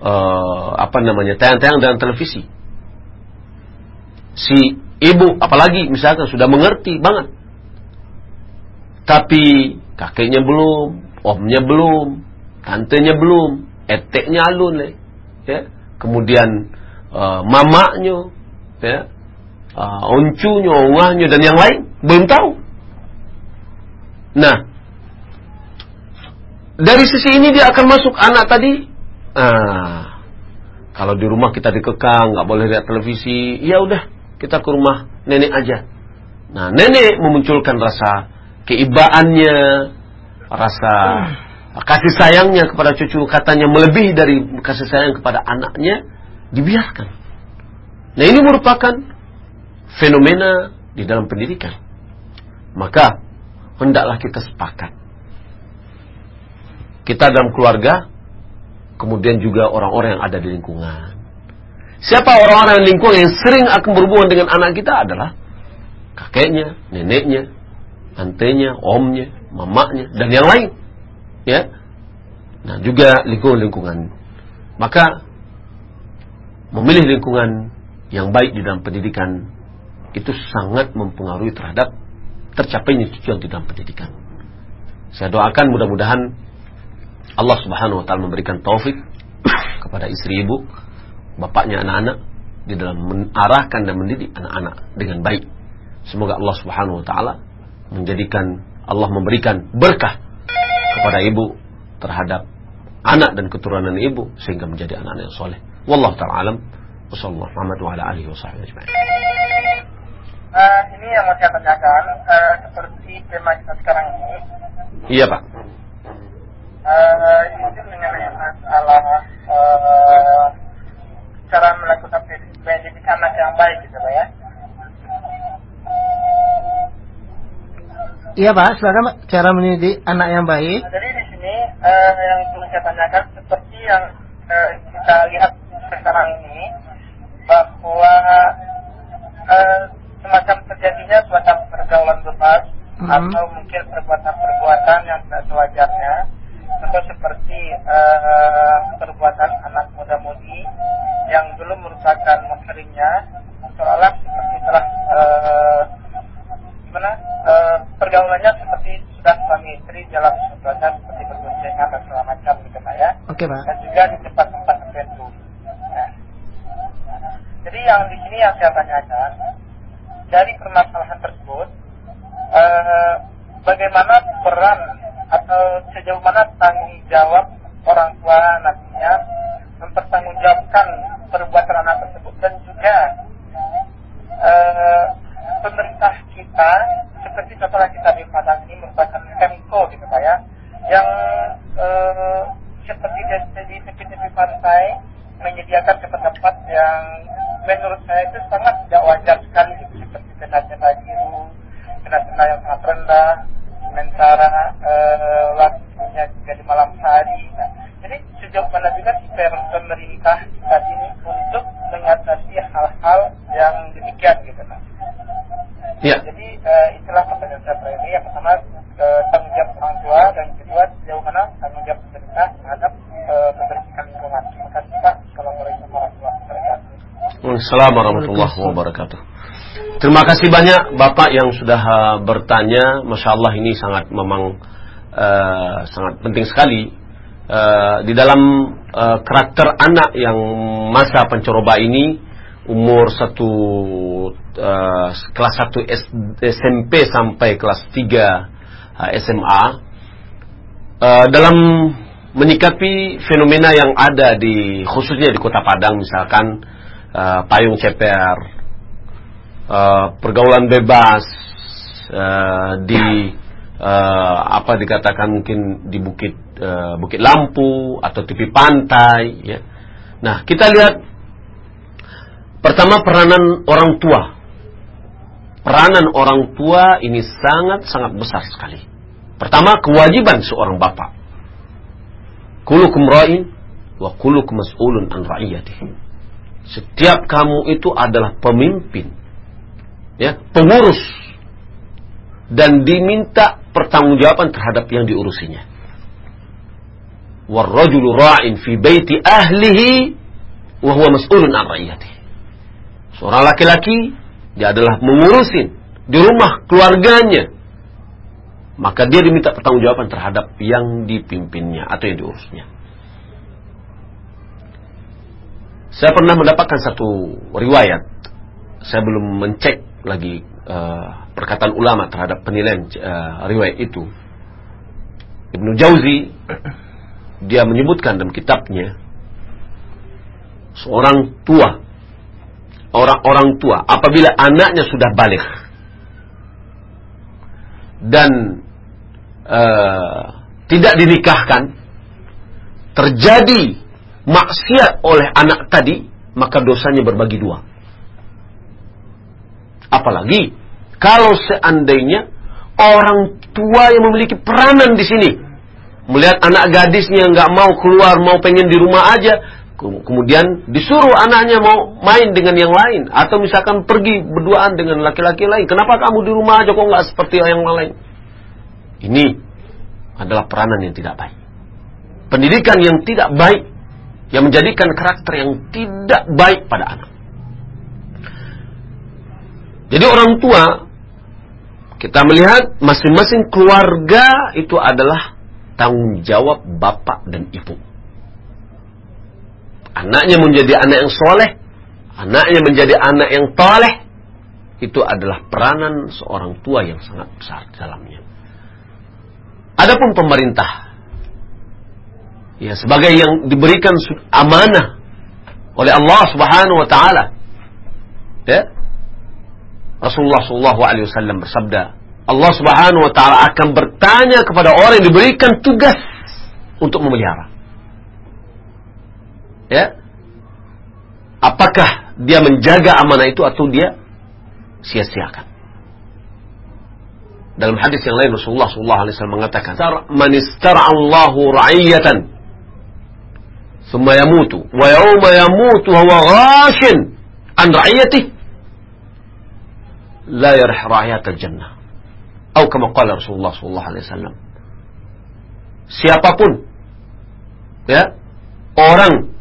uh, apa namanya tayang-tayang dalam televisi. Si ibu apalagi misalkan sudah mengerti banget. Tapi kakeknya belum, omnya belum, tantenya belum, eteknya alun le, ya. Kemudian uh, mamanya, ya, uh, oncunya, ongahnya dan yang lain belum tahu. Nah, dari sisi ini dia akan masuk anak tadi. Nah, kalau di rumah kita dikekang, nggak boleh lihat televisi, ya udah kita ke rumah nenek aja. Nah, nenek memunculkan rasa keibaannya, rasa kasih sayangnya kepada cucu, katanya melebihi dari kasih sayang kepada anaknya, dibiarkan. Nah, ini merupakan fenomena di dalam pendidikan. Maka hendaklah kita sepakat kita dalam keluarga, kemudian juga orang-orang yang ada di lingkungan. Siapa orang-orang lingkungan yang sering akan berhubungan dengan anak kita adalah kakeknya, neneknya, antenya, omnya, mamanya, dan yang lain. Ya. Nah, juga lingkungan-lingkungan. Maka memilih lingkungan yang baik di dalam pendidikan itu sangat mempengaruhi terhadap tercapainya tujuan di dalam pendidikan. Saya doakan mudah-mudahan Allah Subhanahu wa taala memberikan taufik kepada istri ibu, bapaknya anak-anak di dalam mengarahkan dan mendidik anak-anak dengan baik. Semoga Allah Subhanahu wa taala menjadikan Allah memberikan berkah kepada ibu terhadap anak dan keturunan ibu sehingga menjadi anak-anak yang soleh. Wallahu taala alam. Wassallallahu Muhammad wa ala alihi wa sahbihi ajma'in. Uh, ini yang mau saya tanyakan uh, seperti tema kita sekarang ini. Iya pak uh, itu mengenai masalah uh, cara melakukan pendidik anak yang baik gitu Pak ya. Iya Pak, silakan Pak. Cara mendidik anak yang baik. Nah, jadi di sini uh, yang perlu saya tanyakan seperti yang uh, kita lihat sekarang ini bahwa uh, semacam terjadinya semacam pergaulan bebas mm -hmm. atau mungkin perbuatan-perbuatan yang tidak sewajarnya atau seperti uh, perbuatan anak muda-mudi yang belum merupakan masteringnya seolah seperti telah uh, gimana uh, pergaulannya seperti sudah suami istri dalam perbuatan seperti berboncengan dan segala macam gitu pak ya. Oke pak. Dan juga di tempat-tempat tertentu. Nah, jadi yang di sini yang saya tanyakan dari permasalahan tersebut uh, bagaimana peran atau sejauh mana tanggung jawab orang tua nantinya mempertanggungjawabkan perbuatan anak tersebut dan juga e, pemerintah kita seperti setelah kita di Padang ini merupakan Pemko gitu Pak ya yang e, seperti di tepi-tepi pantai menyediakan tempat-tempat yang menurut saya itu sangat tidak wajar sekali gitu seperti tenda-tenda biru, tenda-tenda yang sangat rendah sementara uh, waktunya juga di malam hari. Nah, jadi sejauh mana juga pemerintah saat ini untuk mengatasi hal-hal yang demikian gitu nah. Ya. Jadi uh, pertanyaan saya ini. Yang pertama uh, tanggung jawab orang tua dan kedua sejauh mana tanggung jawab pemerintah terhadap uh, kebersihan lingkungan. Terima kasih Pak. Assalamualaikum warahmatullahi wabarakatuh. Assalamualaikum warahmatullahi wabarakatuh. Terima kasih banyak Bapak yang sudah uh, bertanya. Masya Allah ini sangat memang uh, sangat penting sekali uh, di dalam uh, karakter anak yang masa penceroba ini umur satu uh, kelas 1 SMP sampai kelas 3 uh, SMA uh, dalam menyikapi fenomena yang ada di khususnya di Kota Padang misalkan uh, payung ceper uh, pergaulan bebas uh, di uh, apa dikatakan mungkin di bukit uh, bukit lampu atau tepi pantai ya. Nah kita lihat pertama peranan orang tua. Peranan orang tua ini sangat sangat besar sekali. Pertama kewajiban seorang bapak. Kulukum ra'in wa kulukum mas'ulun an ra'iyatih setiap kamu itu adalah pemimpin ya, pengurus dan diminta pertanggungjawaban terhadap yang diurusinya. Warrajulu ra'in fi baiti ahlihi wa huwa mas'ulun an ra'iyatihi. Seorang laki-laki dia adalah mengurusin di rumah keluarganya. Maka dia diminta pertanggungjawaban terhadap yang dipimpinnya atau yang diurusnya. Saya pernah mendapatkan satu riwayat. Saya belum mencek lagi uh, perkataan ulama terhadap penilaian uh, riwayat itu. Ibnu Jauzi dia menyebutkan dalam kitabnya seorang tua orang-orang tua apabila anaknya sudah balik dan uh, tidak dinikahkan terjadi maksiat oleh anak tadi maka dosanya berbagi dua apalagi kalau seandainya orang tua yang memiliki peranan di sini. Melihat anak gadisnya nggak mau keluar, mau pengen di rumah aja, kemudian disuruh anaknya mau main dengan yang lain atau misalkan pergi berduaan dengan laki-laki lain. Kenapa kamu di rumah aja kok nggak seperti yang lain? Ini adalah peranan yang tidak baik. Pendidikan yang tidak baik yang menjadikan karakter yang tidak baik pada anak. Jadi orang tua kita melihat masing-masing keluarga itu adalah tanggung jawab bapak dan ibu. Anaknya menjadi anak yang soleh, anaknya menjadi anak yang toleh, itu adalah peranan seorang tua yang sangat besar dalamnya. Adapun pemerintah, ya sebagai yang diberikan amanah oleh Allah Subhanahu Wa Taala, ya Rasulullah Shallallahu Alaihi Wasallam bersabda, Allah Subhanahu Wa Taala akan bertanya kepada orang yang diberikan tugas untuk memelihara. Ya, apakah dia menjaga amanah itu atau dia sia-siakan? Dalam hadis yang lain Rasulullah Shallallahu Alaihi Wasallam mengatakan, "Man Allahu ra'iyatan, ثم يموت ويوم يموت وهو غاش عن رعيته la yarih rakyat jannah. Atau kama qala Rasulullah sallallahu alaihi wasallam. Siapa pun ya, orang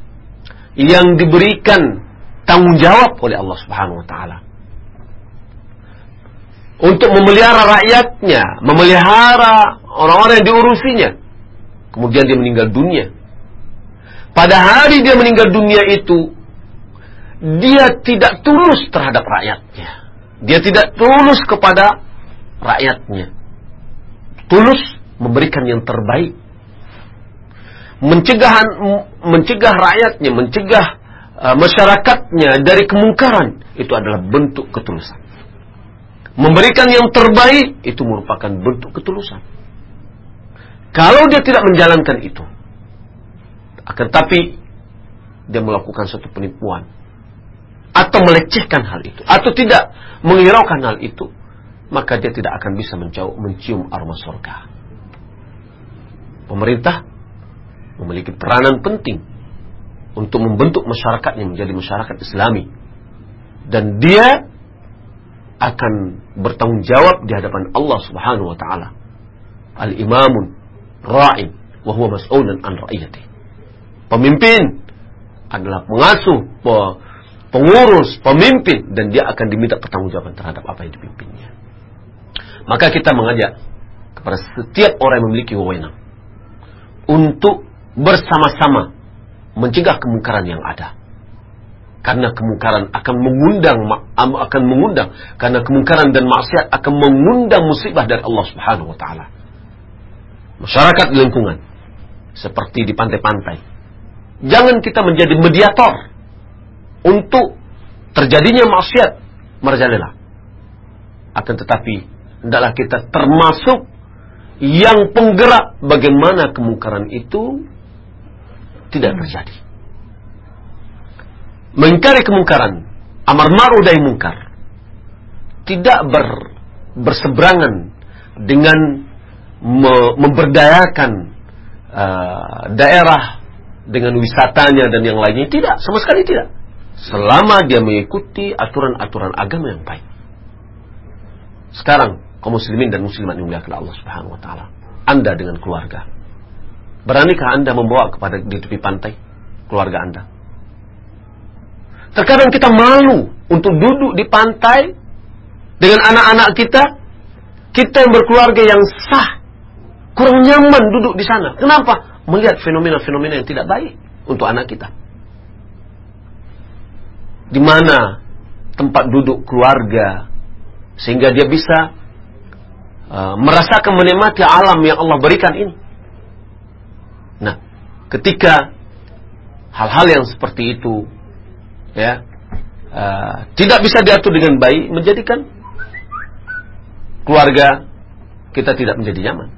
yang diberikan tanggung jawab oleh Allah Subhanahu wa taala untuk memelihara rakyatnya, memelihara orang-orang yang diurusinya. Kemudian dia meninggal dunia. Pada hari dia meninggal dunia itu, dia tidak tulus terhadap rakyatnya. Dia tidak tulus kepada rakyatnya. Tulus memberikan yang terbaik. Mencegah mencegah rakyatnya, mencegah uh, masyarakatnya dari kemungkaran itu adalah bentuk ketulusan. Memberikan yang terbaik itu merupakan bentuk ketulusan. Kalau dia tidak menjalankan itu, akan tapi dia melakukan suatu penipuan, atau melecehkan hal itu atau tidak menghiraukan hal itu maka dia tidak akan bisa mencium, mencium aroma surga pemerintah memiliki peranan penting untuk membentuk masyarakatnya menjadi masyarakat islami. Dan dia akan bertanggung jawab di hadapan Allah Subhanahu wa taala. Al-imamun ra'in wa huwa mas'ulun an ra'iyati. Pemimpin adalah pengasuh pengurus, pemimpin dan dia akan diminta pertanggungjawaban terhadap apa yang dipimpinnya. Maka kita mengajak kepada setiap orang yang memiliki wewenang untuk bersama-sama mencegah kemungkaran yang ada. Karena kemungkaran akan mengundang akan mengundang karena kemungkaran dan maksiat akan mengundang musibah dari Allah Subhanahu wa taala. Masyarakat lingkungan seperti di pantai-pantai. Jangan kita menjadi mediator untuk terjadinya maksiat merajalela. Akan tetapi hendaklah kita termasuk yang penggerak bagaimana kemungkaran itu tidak terjadi. Mengingkari kemungkaran, amar ma'ruf nahi mungkar tidak ber, berseberangan dengan me, memberdayakan uh, daerah dengan wisatanya dan yang lainnya tidak sama sekali tidak selama dia mengikuti aturan-aturan agama yang baik. Sekarang kaum muslimin dan muslimat dimuliakan Allah Subhanahu wa taala. Anda dengan keluarga. Beranikah Anda membawa kepada di tepi pantai keluarga Anda? Terkadang kita malu untuk duduk di pantai dengan anak-anak kita. Kita yang berkeluarga yang sah. Kurang nyaman duduk di sana. Kenapa? Melihat fenomena-fenomena yang tidak baik untuk anak kita di mana tempat duduk keluarga sehingga dia bisa uh, merasakan menikmati alam yang Allah berikan ini. Nah, ketika hal-hal yang seperti itu ya uh, tidak bisa diatur dengan baik menjadikan keluarga kita tidak menjadi nyaman.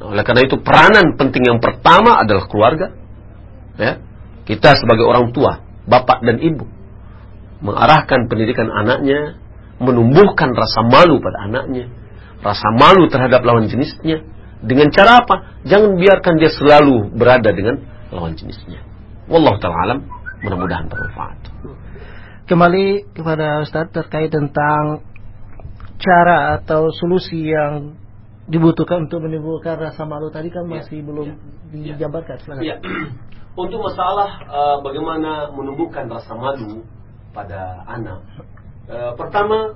Nah, oleh karena itu peranan penting yang pertama adalah keluarga. Ya, kita sebagai orang tua, bapak dan ibu mengarahkan pendidikan anaknya, menumbuhkan rasa malu pada anaknya, rasa malu terhadap lawan jenisnya, dengan cara apa? Jangan biarkan dia selalu berada dengan lawan jenisnya. Wallahu taala alam, mudah-mudahan bermanfaat. Kembali kepada Ustaz terkait tentang cara atau solusi yang dibutuhkan untuk menimbulkan rasa malu tadi kan ya. masih ya, belum ya, dijabarkan. Ya. Untuk masalah uh, bagaimana menumbuhkan rasa malu pada anak, uh, pertama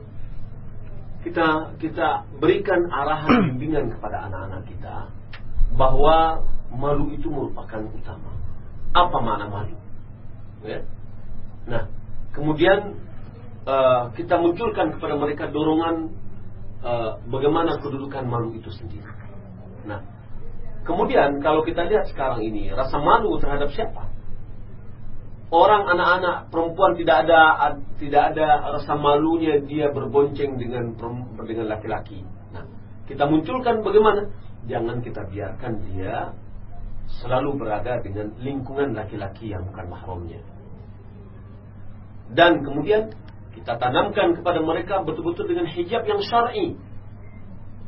kita kita berikan arahan bimbingan kepada anak-anak kita bahwa malu itu merupakan utama. Apa makna malu? Ya? Nah, kemudian uh, kita munculkan kepada mereka dorongan uh, bagaimana kedudukan malu itu sendiri. Nah, kemudian kalau kita lihat sekarang ini rasa malu terhadap siapa? Orang anak-anak perempuan tidak ada tidak ada rasa malunya dia berbonceng dengan dengan laki-laki. Nah, kita munculkan bagaimana? Jangan kita biarkan dia selalu berada dengan lingkungan laki-laki yang bukan mahramnya. Dan kemudian kita tanamkan kepada mereka betul-betul dengan hijab yang syar'i.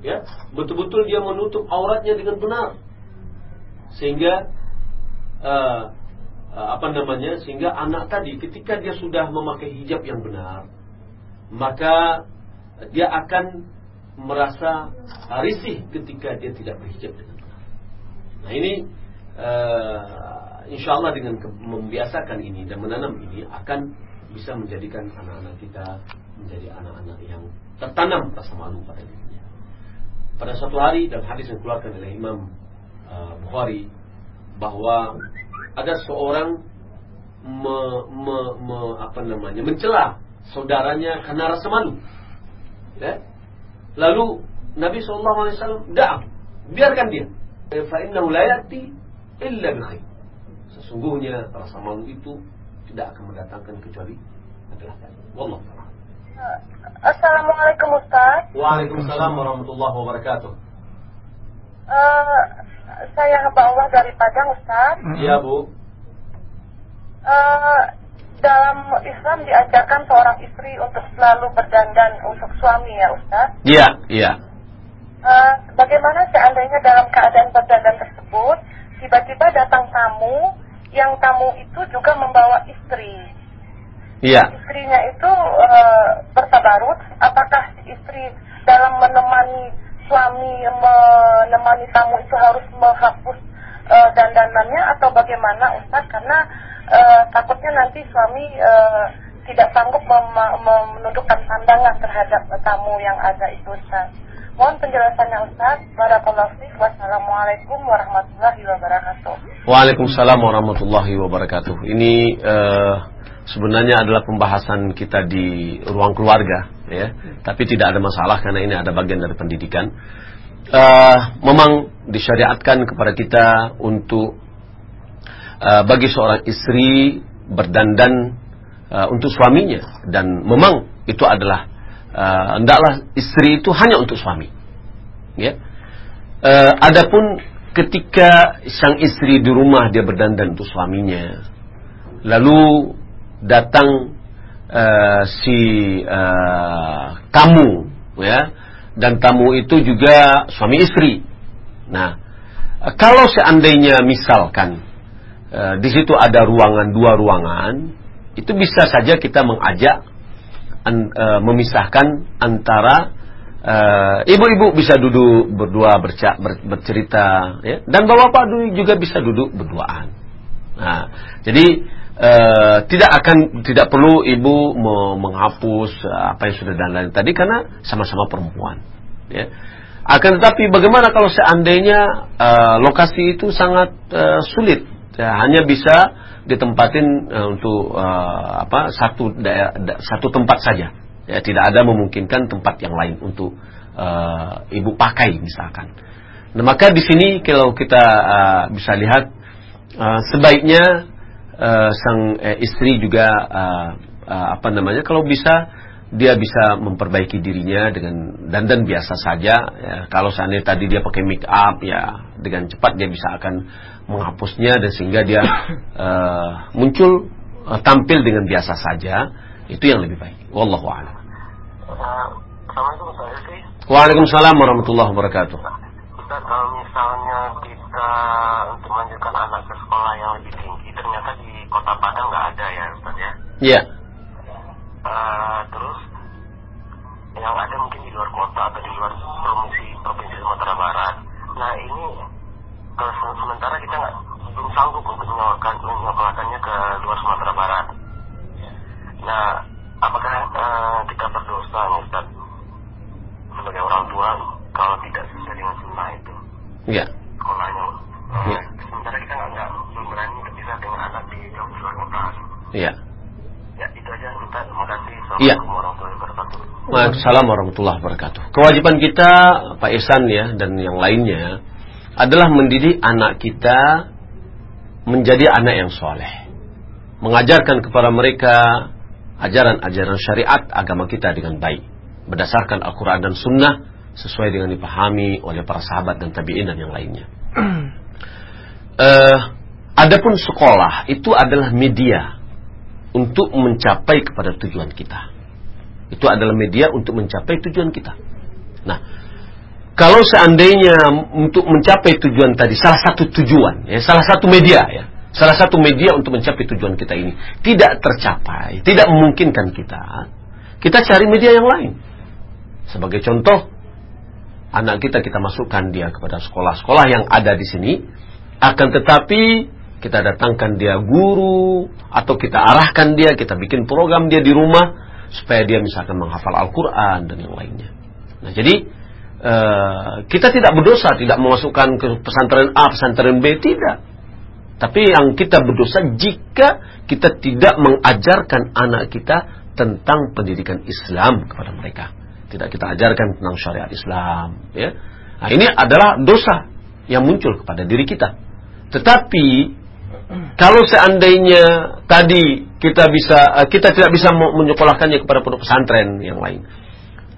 Ya, betul-betul dia menutup auratnya dengan benar. Sehingga uh, apa namanya sehingga anak tadi ketika dia sudah memakai hijab yang benar maka dia akan merasa risih ketika dia tidak berhijab dengan benar. Nah ini uh, insya Allah dengan membiasakan ini dan menanam ini akan bisa menjadikan anak-anak kita menjadi anak-anak yang tertanam rasa malu pada dirinya. Pada suatu hari dan hadis yang dikeluarkan oleh Imam uh, Bukhari bahwa ada seorang me, me, me, apa namanya mencela saudaranya karena rasa malu. Ya? Lalu Nabi SAW dah biarkan dia. Fa innahu la yati illa bi Sesungguhnya rasa malu itu tidak akan mendatangkan kecuali adalah baik. Wallahu Assalamualaikum Ustaz. Waalaikumsalam warahmatullahi wabarakatuh. Uh, saya hamba Allah dari Padang Ustaz. Iya Bu. Uh, dalam Islam diajarkan seorang istri untuk selalu berdandan untuk suami ya Ustaz. Iya, iya. Uh, bagaimana seandainya dalam keadaan berdandan tersebut tiba-tiba datang tamu yang tamu itu juga membawa istri. Iya. Istrinya itu uh, bertabarut, apakah istri dalam menemani suami menemani tamu itu harus menghapus uh, dandanannya atau bagaimana Ustaz karena uh, takutnya nanti suami uh, tidak sanggup menundukkan pandangan terhadap tamu yang ada itu Ustaz. Mohon penjelasannya Ustaz. Wassalamualaikum warahmatullahi wabarakatuh. Waalaikumsalam warahmatullahi wabarakatuh. Ini sebenarnya adalah pembahasan kita di ruang keluarga ya. Tapi tidak ada masalah karena ini ada bagian dari pendidikan. Uh, memang disyariatkan kepada kita untuk uh, bagi seorang istri berdandan uh, untuk suaminya. Dan memang itu adalah uh, hendaklah istri itu hanya untuk suami ya. Uh, adapun ketika sang istri di rumah dia berdandan untuk suaminya lalu datang uh, si uh, tamu ya dan tamu itu juga suami istri. Nah, kalau seandainya misalkan uh, di situ ada ruangan dua ruangan, itu bisa saja kita mengajak an, uh, memisahkan antara ibu-ibu uh, bisa duduk berdua berca, ber, bercerita ya dan bapak-bapak juga bisa duduk berduaan. Nah, jadi uh, tidak akan tidak perlu ibu menghapus eh, apa yang sudah dan lain tadi karena sama-sama perempuan ya. Akan tetapi bagaimana kalau seandainya uh, lokasi itu sangat uh, sulit? Ya, hanya bisa ditempatin uh, untuk uh, apa satu da, da, satu tempat saja. Ya tidak ada memungkinkan tempat yang lain untuk uh, ibu pakai misalkan. Nah, maka di sini kalau kita uh, bisa lihat uh, sebaiknya uh, sang uh, istri juga uh, uh, apa namanya kalau bisa dia bisa memperbaiki dirinya dengan dandan biasa saja. Ya, kalau seandainya tadi dia pakai make up, ya dengan cepat dia bisa akan menghapusnya dan sehingga dia uh, muncul uh, tampil dengan biasa saja. Itu yang lebih baik. Wallahu a'lam. Waalaikumsalam warahmatullahi wabarakatuh. Ustaz, kalau misalnya kita untuk melanjutkan anak ke sekolah yang lebih tinggi, ternyata di kota Padang nggak ada ya Ustaz ya? Iya. Yeah. Uh, terus yang ada mungkin di luar kota atau di luar provinsi provinsi Sumatera Barat. Nah ini kalau sementara kita nggak belum sanggup untuk menyekolahkannya ke luar Sumatera Barat. Nah apakah uh, kita berdosa Ustaz sebagai orang tua kalau tidak sesuai dengan sunnah itu? Iya. Sekolahnya. Uh, ya. Sementara kita nggak belum berani berpisah dengan anak di jauh luar kota. Iya. Ya itu aja Ustaz. Terima kasih. Assalamualaikum warahmatullahi wabarakatuh. Waalaikumsalam warahmatullahi wabarakatuh. Kewajiban kita Pak Ihsan ya dan yang lainnya adalah mendidik anak kita menjadi anak yang soleh. Mengajarkan kepada mereka ajaran-ajaran syariat agama kita dengan baik. Berdasarkan Al-Quran dan Sunnah sesuai dengan dipahami oleh para sahabat dan tabi'in dan yang lainnya. uh, adapun sekolah itu adalah media untuk mencapai kepada tujuan kita. Itu adalah media untuk mencapai tujuan kita. Nah, kalau seandainya untuk mencapai tujuan tadi salah satu tujuan, ya, salah satu media ya, salah satu media untuk mencapai tujuan kita ini tidak tercapai, tidak memungkinkan kita, kita cari media yang lain. Sebagai contoh, anak kita kita masukkan dia kepada sekolah-sekolah yang ada di sini, akan tetapi kita datangkan dia guru atau kita arahkan dia, kita bikin program dia di rumah supaya dia misalkan menghafal Al-Quran dan yang lainnya. Nah jadi uh, kita tidak berdosa tidak memasukkan ke pesantren A, pesantren B tidak. Tapi yang kita berdosa jika kita tidak mengajarkan anak kita tentang pendidikan Islam kepada mereka. Tidak kita ajarkan tentang syariat Islam. Ya. Nah, ini adalah dosa yang muncul kepada diri kita. Tetapi kalau seandainya tadi kita bisa eh, kita tidak bisa menyekolahkannya kepada pondok pesantren yang lain.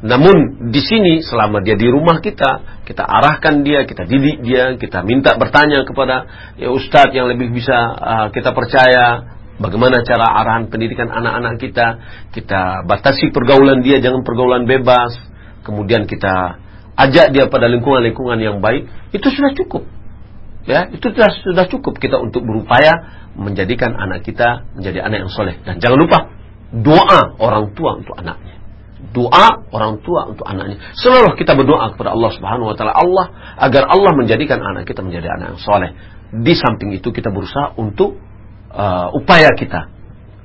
Namun di sini selama dia di rumah kita, kita arahkan dia, kita didik dia, kita minta bertanya kepada ya, ustadz yang lebih bisa uh, kita percaya bagaimana cara arahan pendidikan anak-anak kita, kita batasi pergaulan dia jangan pergaulan bebas, kemudian kita ajak dia pada lingkungan-lingkungan yang baik, itu sudah cukup. Ya, itu sudah, sudah cukup kita untuk berupaya menjadikan anak kita menjadi anak yang soleh. Dan jangan lupa doa orang tua untuk anaknya. Doa orang tua untuk anaknya. Selalu kita berdoa kepada Allah Subhanahu wa taala Allah agar Allah menjadikan anak kita menjadi anak yang soleh. Di samping itu kita berusaha untuk uh, upaya kita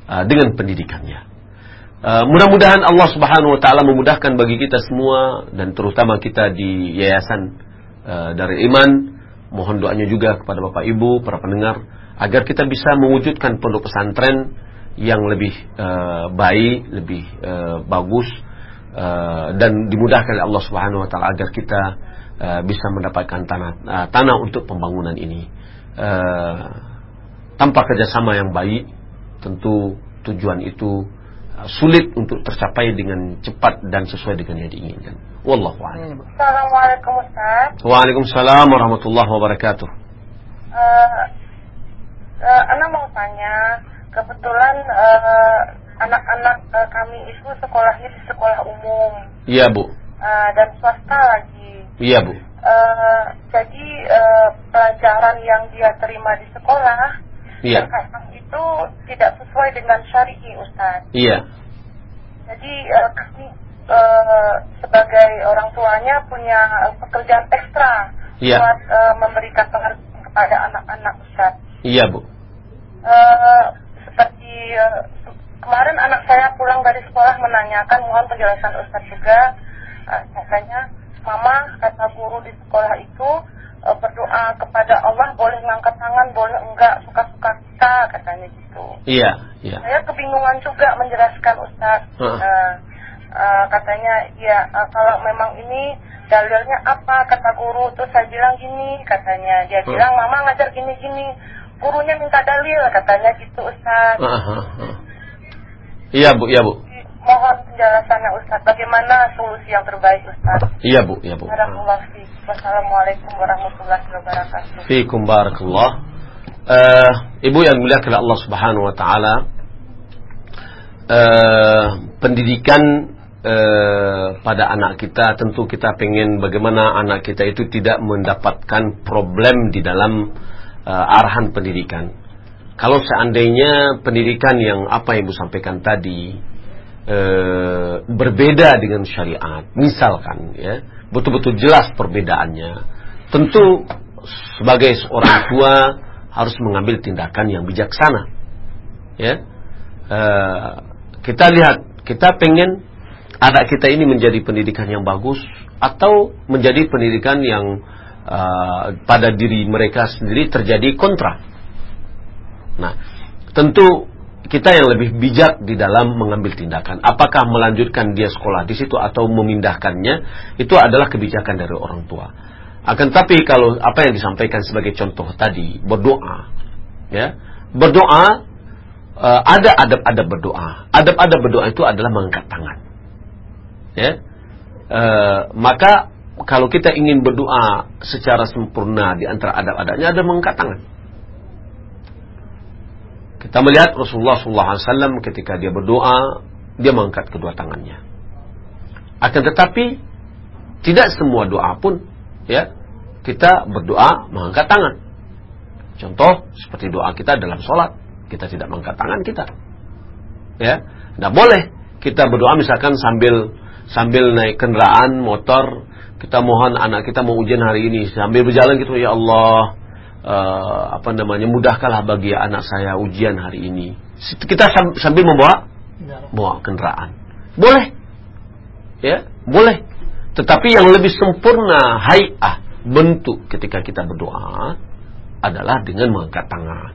uh, dengan pendidikannya. Uh, mudah-mudahan Allah Subhanahu wa taala memudahkan bagi kita semua dan terutama kita di yayasan uh, dari iman Mohon doanya juga kepada Bapak Ibu, para pendengar, agar kita bisa mewujudkan pondok pesantren yang lebih uh, baik, lebih uh, bagus, uh, dan dimudahkan oleh Allah Subhanahu Wa Taala agar kita uh, bisa mendapatkan tanah uh, tanah untuk pembangunan ini. Uh, tanpa kerjasama yang baik, tentu tujuan itu sulit untuk tercapai dengan cepat dan sesuai dengan yang diinginkan. Wallahu a'lam. Assalamualaikum Ustaz. Waalaikumsalam warahmatullahi wabarakatuh. Uh, uh, Ana mau tanya, kebetulan uh, anak-anak uh, kami itu sekolahnya di sekolah umum. Iya, Bu. Uh, dan swasta lagi. Iya, Bu. Uh, jadi uh, pelajaran yang dia terima di sekolah Iya itu tidak sesuai dengan syari'i Ustaz. Iya. Jadi uh, kami uh, sebagai orang tuanya punya pekerjaan ekstra iya. buat uh, memberikan pengertian kepada anak-anak Ustaz. Iya Bu. Uh, seperti uh, kemarin anak saya pulang dari sekolah menanyakan mohon penjelasan Ustaz juga uh, katanya Mama kata guru di sekolah itu uh, berdoa kepada Allah boleh ngangkat tangan boleh enggak suka-suka kita katanya gitu. Iya, iya. Saya kebingungan juga menjelaskan Ustaz. Uh. Uh, uh, katanya ya uh, kalau memang ini dalilnya apa kata guru terus saya bilang gini katanya dia hmm. bilang mama ngajar gini gini gurunya minta dalil katanya gitu Ustaz. Uh, uh, uh. Iya bu, iya bu. Mohon penjelasannya Ustaz, bagaimana solusi yang terbaik Ustaz? Iya bu, iya bu. Wassalamualaikum warahmatullahi wabarakatuh. Fiikum barakallah. Uh, ibu yang mulia kepada Allah Subhanahu wa taala. Uh, pendidikan uh, pada anak kita tentu kita pengen bagaimana anak kita itu tidak mendapatkan problem di dalam uh, arahan pendidikan. Kalau seandainya pendidikan yang apa yang Ibu sampaikan tadi uh, berbeda dengan syariat, misalkan ya, betul-betul jelas perbedaannya, tentu sebagai seorang tua harus mengambil tindakan yang bijaksana. Ya, uh, kita lihat, kita pengen anak kita ini menjadi pendidikan yang bagus atau menjadi pendidikan yang uh, pada diri mereka sendiri terjadi kontra. Nah, tentu kita yang lebih bijak di dalam mengambil tindakan. Apakah melanjutkan dia sekolah di situ atau memindahkannya, itu adalah kebijakan dari orang tua. Akan tapi kalau apa yang disampaikan sebagai contoh tadi, berdoa, ya, berdoa uh, ada adab-adab berdoa. Adab-adab berdoa itu adalah mengangkat tangan. Ya, uh, maka kalau kita ingin berdoa secara sempurna di antara adab-adabnya ada mengangkat tangan. Kita melihat Rasulullah SAW ketika dia berdoa, dia mengangkat kedua tangannya. Akan tetapi tidak semua doa pun ya kita berdoa mengangkat tangan. Contoh seperti doa kita dalam sholat, kita tidak mengangkat tangan kita. Ya, tidak boleh kita berdoa misalkan sambil sambil naik kendaraan motor kita mohon anak kita mau ujian hari ini sambil berjalan gitu ya Allah uh, apa namanya mudahkanlah bagi anak saya ujian hari ini. Kita sambil membawa bawa kendaraan boleh. Ya boleh. Tetapi yang lebih sempurna hayah bentuk ketika kita berdoa adalah dengan mengangkat tangan.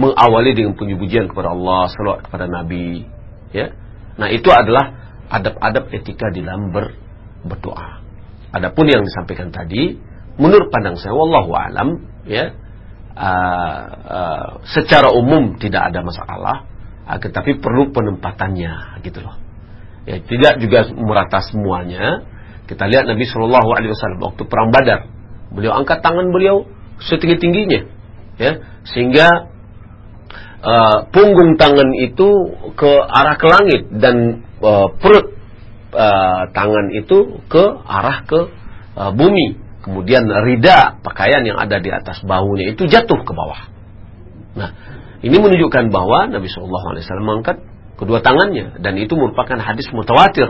Mengawali dengan puji-pujian kepada Allah salawat kepada Nabi. Ya. Nah itu adalah adab-adab etika di dalam ber, berdoa. Adapun yang disampaikan tadi, menurut pandang saya, wallahu alam, ya, uh, uh, secara umum tidak ada masalah, uh, tetapi perlu penempatannya, gitu loh. Ya, tidak juga merata semuanya. Kita lihat Nabi Shallallahu Alaihi Wasallam waktu perang Badar, beliau angkat tangan beliau setinggi tingginya, ya, sehingga uh, punggung tangan itu ke arah ke langit dan uh, perut uh, tangan itu ke arah ke uh, bumi. Kemudian rida pakaian yang ada di atas bahunya itu jatuh ke bawah. Nah, ini menunjukkan bahwa Nabi Shallallahu Alaihi Wasallam mengangkat kedua tangannya dan itu merupakan hadis mutawatir.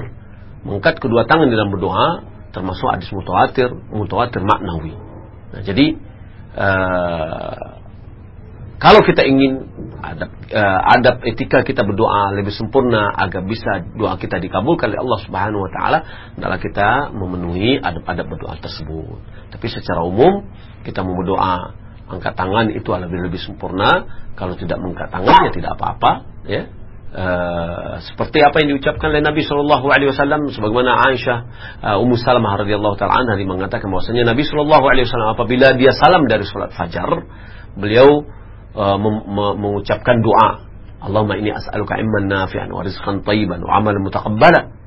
Mengangkat kedua tangan dalam berdoa termasuk hadis mutawatir, mutawatir maknawi. Nah, jadi uh, kalau kita ingin adab, uh, adab etika kita berdoa lebih sempurna agar bisa doa kita dikabulkan oleh Allah Subhanahu wa taala adalah kita memenuhi adab-adab berdoa tersebut. Tapi secara umum kita mau berdoa angkat tangan itu lebih lebih sempurna. Kalau tidak mengangkat tangan ya tidak apa-apa, ya. Uh, seperti apa yang diucapkan oleh Nabi Shallallahu Alaihi Wasallam, sebagaimana Aisyah uh, Ummu Salamah radhiyallahu taala anha mengatakan bahwasanya Nabi Shallallahu Alaihi Wasallam apabila dia salam dari sholat fajar, beliau uh, mengucapkan doa. Allahumma ini as'aluka imman nafi'an wa rizqan tayyiban wa amalan mutaqabbala.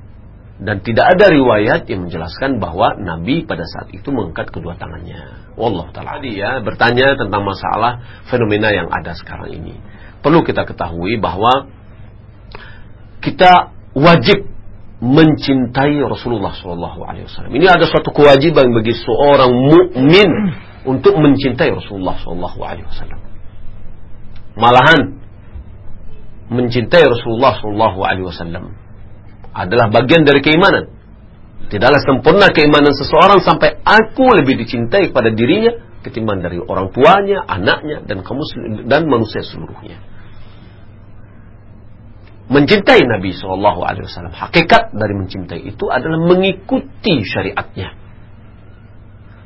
Dan tidak ada riwayat yang menjelaskan bahwa Nabi pada saat itu mengangkat kedua tangannya. Wallah ta'ala. Tadi ya, bertanya tentang masalah fenomena yang ada sekarang ini. Perlu kita ketahui bahwa kita wajib mencintai Rasulullah SAW. Ini ada suatu kewajiban bagi seorang mukmin untuk mencintai Rasulullah SAW. Malahan mencintai Rasulullah Shallallahu Alaihi Wasallam adalah bagian dari keimanan. Tidaklah sempurna keimanan seseorang sampai aku lebih dicintai pada dirinya ketimbang dari orang tuanya, anaknya, dan kaum dan manusia seluruhnya. Mencintai Nabi Shallallahu Alaihi Wasallam, hakikat dari mencintai itu adalah mengikuti syariatnya,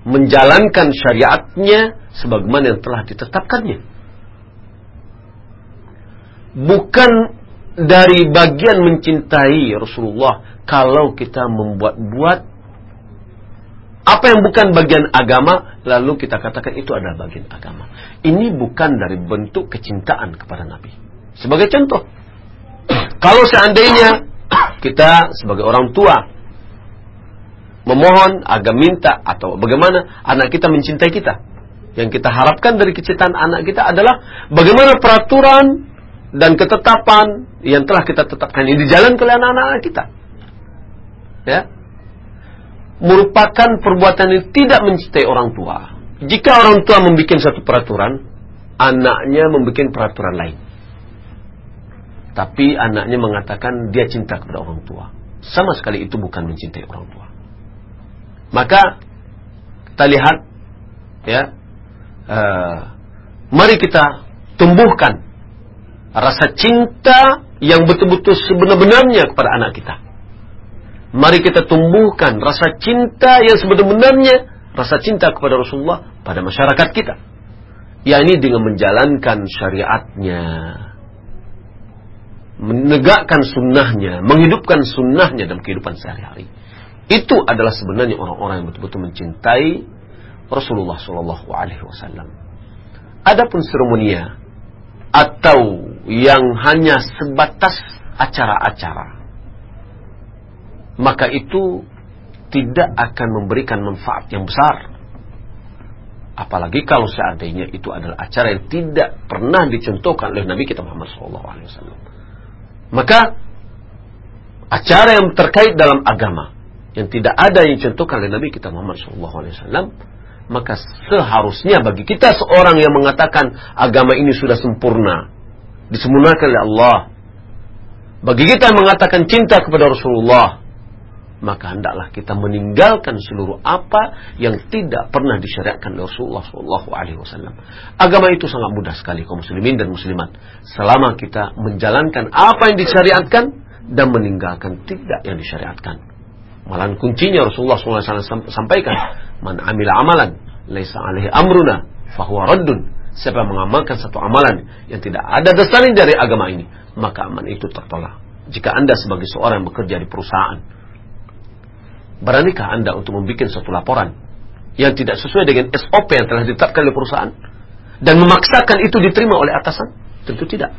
menjalankan syariatnya sebagaimana yang telah ditetapkannya bukan dari bagian mencintai Rasulullah kalau kita membuat-buat apa yang bukan bagian agama lalu kita katakan itu adalah bagian agama. Ini bukan dari bentuk kecintaan kepada Nabi. Sebagai contoh, kalau seandainya kita sebagai orang tua memohon agar minta atau bagaimana anak kita mencintai kita. Yang kita harapkan dari kecintaan anak kita adalah bagaimana peraturan dan ketetapan yang telah kita tetapkan ini dijalankan oleh anak-anak kita. Ya. Merupakan perbuatan yang tidak mencintai orang tua. Jika orang tua membuat satu peraturan, anaknya membuat peraturan lain. Tapi anaknya mengatakan dia cinta kepada orang tua. Sama sekali itu bukan mencintai orang tua. Maka kita lihat ya uh, mari kita tumbuhkan rasa cinta yang betul-betul sebenar-benarnya kepada anak kita. Mari kita tumbuhkan rasa cinta yang sebenar-benarnya rasa cinta kepada Rasulullah pada masyarakat kita. yakni dengan menjalankan syariatnya, menegakkan sunnahnya, menghidupkan sunnahnya dalam kehidupan sehari-hari. Itu adalah sebenarnya orang-orang yang betul-betul mencintai Rasulullah Shallallahu Alaihi Wasallam. Adapun seremonia atau yang hanya sebatas acara-acara, maka itu tidak akan memberikan manfaat yang besar. Apalagi kalau seandainya itu adalah acara yang tidak pernah dicontohkan oleh Nabi kita Muhammad SAW. Maka acara yang terkait dalam agama yang tidak ada yang contohkan oleh Nabi kita Muhammad SAW, maka seharusnya bagi kita seorang yang mengatakan agama ini sudah sempurna, disempurnakan oleh Allah, bagi kita yang mengatakan cinta kepada Rasulullah, maka hendaklah kita meninggalkan seluruh apa yang tidak pernah disyariatkan oleh Rasulullah SAW. Agama itu sangat mudah sekali kaum muslimin dan muslimat. Selama kita menjalankan apa yang disyariatkan dan meninggalkan tidak yang disyariatkan. Malahan kuncinya Rasulullah SAW sampaikan, Man amila amalan, laisa alaihi amruna, fahuwa raddun. Siapa mengamalkan satu amalan yang tidak ada dasarnya dari agama ini, maka aman itu tertolak. Jika anda sebagai seorang yang bekerja di perusahaan, beranikah anda untuk membuat suatu laporan yang tidak sesuai dengan SOP yang telah ditetapkan oleh perusahaan dan memaksakan itu diterima oleh atasan? Tentu tidak.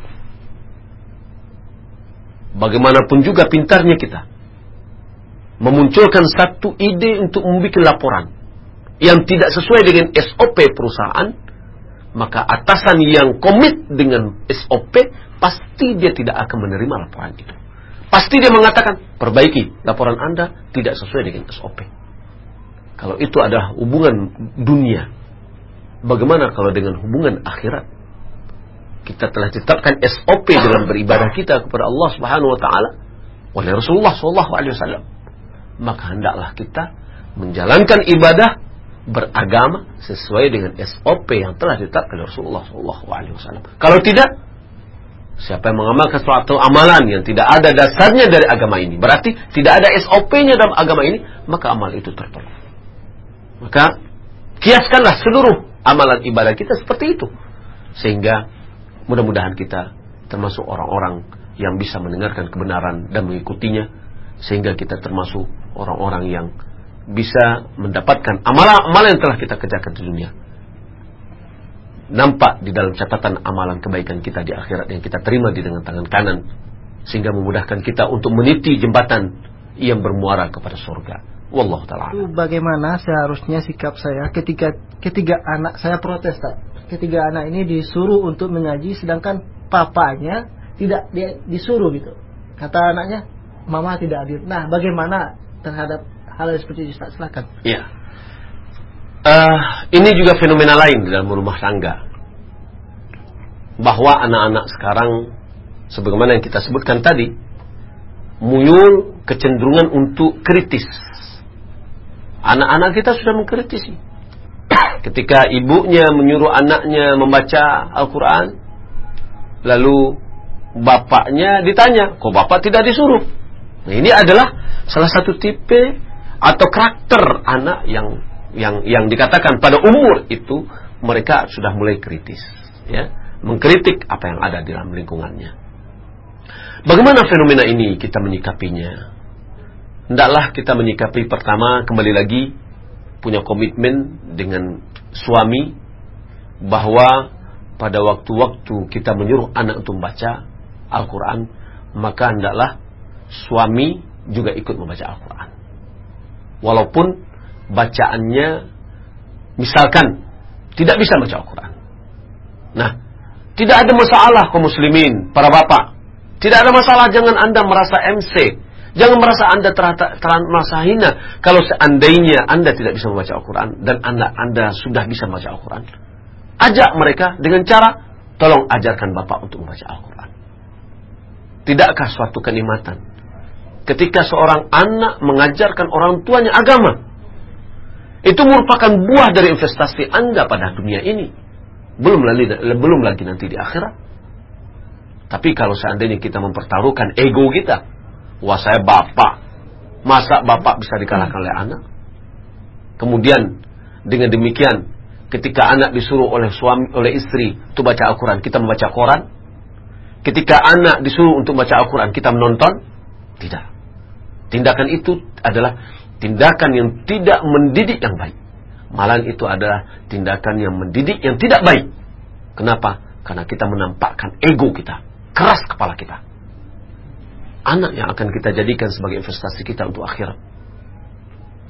Bagaimanapun juga pintarnya kita, memunculkan satu ide untuk membuat laporan yang tidak sesuai dengan SOP perusahaan, maka atasan yang komit dengan SOP pasti dia tidak akan menerima laporan itu. Pasti dia mengatakan, perbaiki laporan Anda tidak sesuai dengan SOP. Kalau itu adalah hubungan dunia, bagaimana kalau dengan hubungan akhirat? Kita telah tetapkan SOP dalam beribadah kita kepada Allah Subhanahu wa taala oleh Rasulullah sallallahu alaihi wasallam maka hendaklah kita menjalankan ibadah beragama sesuai dengan SOP yang telah ditetapkan Rasulullah SAW. Kalau tidak, siapa yang mengamalkan suatu amalan yang tidak ada dasarnya dari agama ini, berarti tidak ada SOP-nya dalam agama ini, maka amal itu tertolak. Maka kiaskanlah seluruh amalan ibadah kita seperti itu, sehingga mudah-mudahan kita termasuk orang-orang yang bisa mendengarkan kebenaran dan mengikutinya, sehingga kita termasuk orang-orang yang bisa mendapatkan amalan-amalan yang telah kita kerjakan di dunia. Nampak di dalam catatan amalan kebaikan kita di akhirat yang kita terima di dengan tangan kanan. Sehingga memudahkan kita untuk meniti jembatan yang bermuara kepada surga. Wallahu ta'ala. Bagaimana seharusnya sikap saya ketika ketiga anak saya protes tak? Ketiga anak ini disuruh untuk mengaji sedangkan papanya tidak dia disuruh gitu. Kata anaknya, mama tidak hadir. Nah, bagaimana terhadap hal seperti itu Ustaz? Silakan. Iya. Uh, ini juga fenomena lain dalam rumah tangga. Bahwa anak-anak sekarang sebagaimana yang kita sebutkan tadi muncul kecenderungan untuk kritis. Anak-anak kita sudah mengkritisi. Ketika ibunya menyuruh anaknya membaca Al-Quran, lalu bapaknya ditanya, kok bapak tidak disuruh? Nah, ini adalah salah satu tipe atau karakter anak yang yang yang dikatakan pada umur itu mereka sudah mulai kritis, ya, mengkritik apa yang ada di dalam lingkungannya. Bagaimana fenomena ini kita menyikapinya? Hendaklah kita menyikapi pertama kembali lagi punya komitmen dengan suami bahwa pada waktu-waktu kita menyuruh anak untuk membaca Al-Quran, maka hendaklah suami juga ikut membaca Al-Quran. Walaupun bacaannya misalkan tidak bisa baca Al-Quran. Nah, tidak ada masalah kaum muslimin, para bapak. Tidak ada masalah jangan Anda merasa MC. Jangan merasa Anda terata, merasa hina kalau seandainya Anda tidak bisa membaca Al-Quran dan Anda, Anda sudah bisa membaca Al-Quran. Ajak mereka dengan cara tolong ajarkan Bapak untuk membaca Al-Quran. Tidakkah suatu kenikmatan ketika seorang anak mengajarkan orang tuanya agama? Itu merupakan buah dari investasi Anda pada dunia ini. Belum lagi, belum lagi nanti di akhirat. Tapi kalau seandainya kita mempertaruhkan ego kita, Wah saya bapak. Masa bapak bisa dikalahkan oleh anak? Kemudian dengan demikian ketika anak disuruh oleh suami oleh istri untuk baca Al-Quran, kita membaca Quran. Ketika anak disuruh untuk baca Al-Quran, kita menonton? Tidak. Tindakan itu adalah tindakan yang tidak mendidik yang baik. Malah itu adalah tindakan yang mendidik yang tidak baik. Kenapa? Karena kita menampakkan ego kita, keras kepala kita anak yang akan kita jadikan sebagai investasi kita untuk akhirat.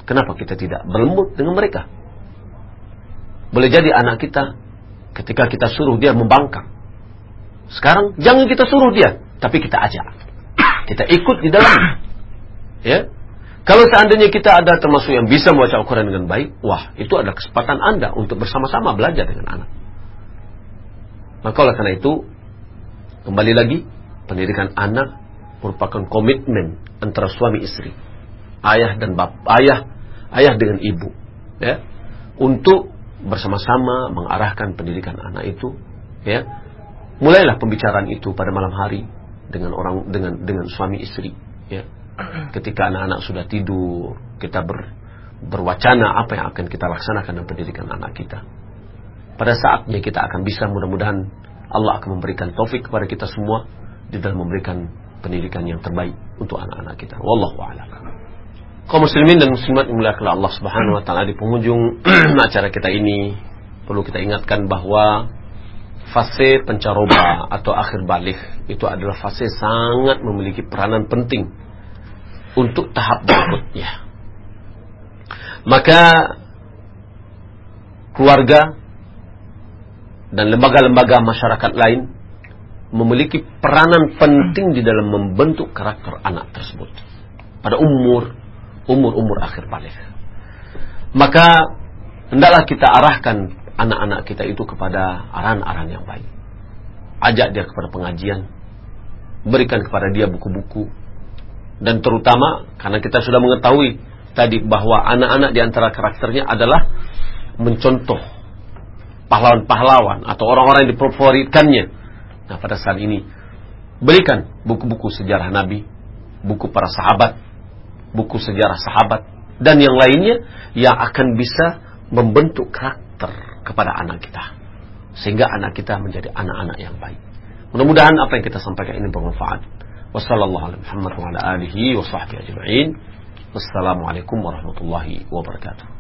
Kenapa kita tidak berlembut dengan mereka? Boleh jadi anak kita ketika kita suruh dia membangkang. Sekarang jangan kita suruh dia, tapi kita ajak. Kita ikut di dalam. Ya. Kalau seandainya kita ada termasuk yang bisa membaca Al-Quran dengan baik, wah itu adalah kesempatan Anda untuk bersama-sama belajar dengan anak. Maka oleh karena itu, kembali lagi, pendidikan anak merupakan komitmen antara suami istri, ayah dan bap, ayah, ayah dengan ibu, ya, untuk bersama-sama mengarahkan pendidikan anak itu, ya. Mulailah pembicaraan itu pada malam hari dengan orang dengan dengan suami istri, ya. Ketika anak-anak sudah tidur, kita ber, berwacana apa yang akan kita laksanakan dalam pendidikan anak kita. Pada saatnya kita akan bisa mudah-mudahan Allah akan memberikan taufik kepada kita semua di dalam memberikan pendidikan yang terbaik untuk anak-anak kita. Wallahu a'lam. Kaum muslimin dan muslimat dimuliakan Allah Subhanahu wa taala di penghujung acara kita ini perlu kita ingatkan bahwa fase pencaroba atau akhir balik itu adalah fase sangat memiliki peranan penting untuk tahap berikutnya. Maka keluarga dan lembaga-lembaga masyarakat lain memiliki peranan penting di dalam membentuk karakter anak tersebut pada umur umur umur akhir balik. Maka hendaklah kita arahkan anak-anak kita itu kepada arahan-arahan yang baik. Ajak dia kepada pengajian, berikan kepada dia buku-buku, dan terutama karena kita sudah mengetahui tadi bahwa anak-anak di antara karakternya adalah mencontoh pahlawan-pahlawan atau orang-orang yang difavoritkannya Nah pada saat ini berikan buku-buku sejarah Nabi, buku para sahabat, buku sejarah sahabat dan yang lainnya yang akan bisa membentuk karakter kepada anak kita sehingga anak kita menjadi anak-anak yang baik. Mudah-mudahan apa yang kita sampaikan ini bermanfaat. Wassalamualaikum warahmatullahi wabarakatuh.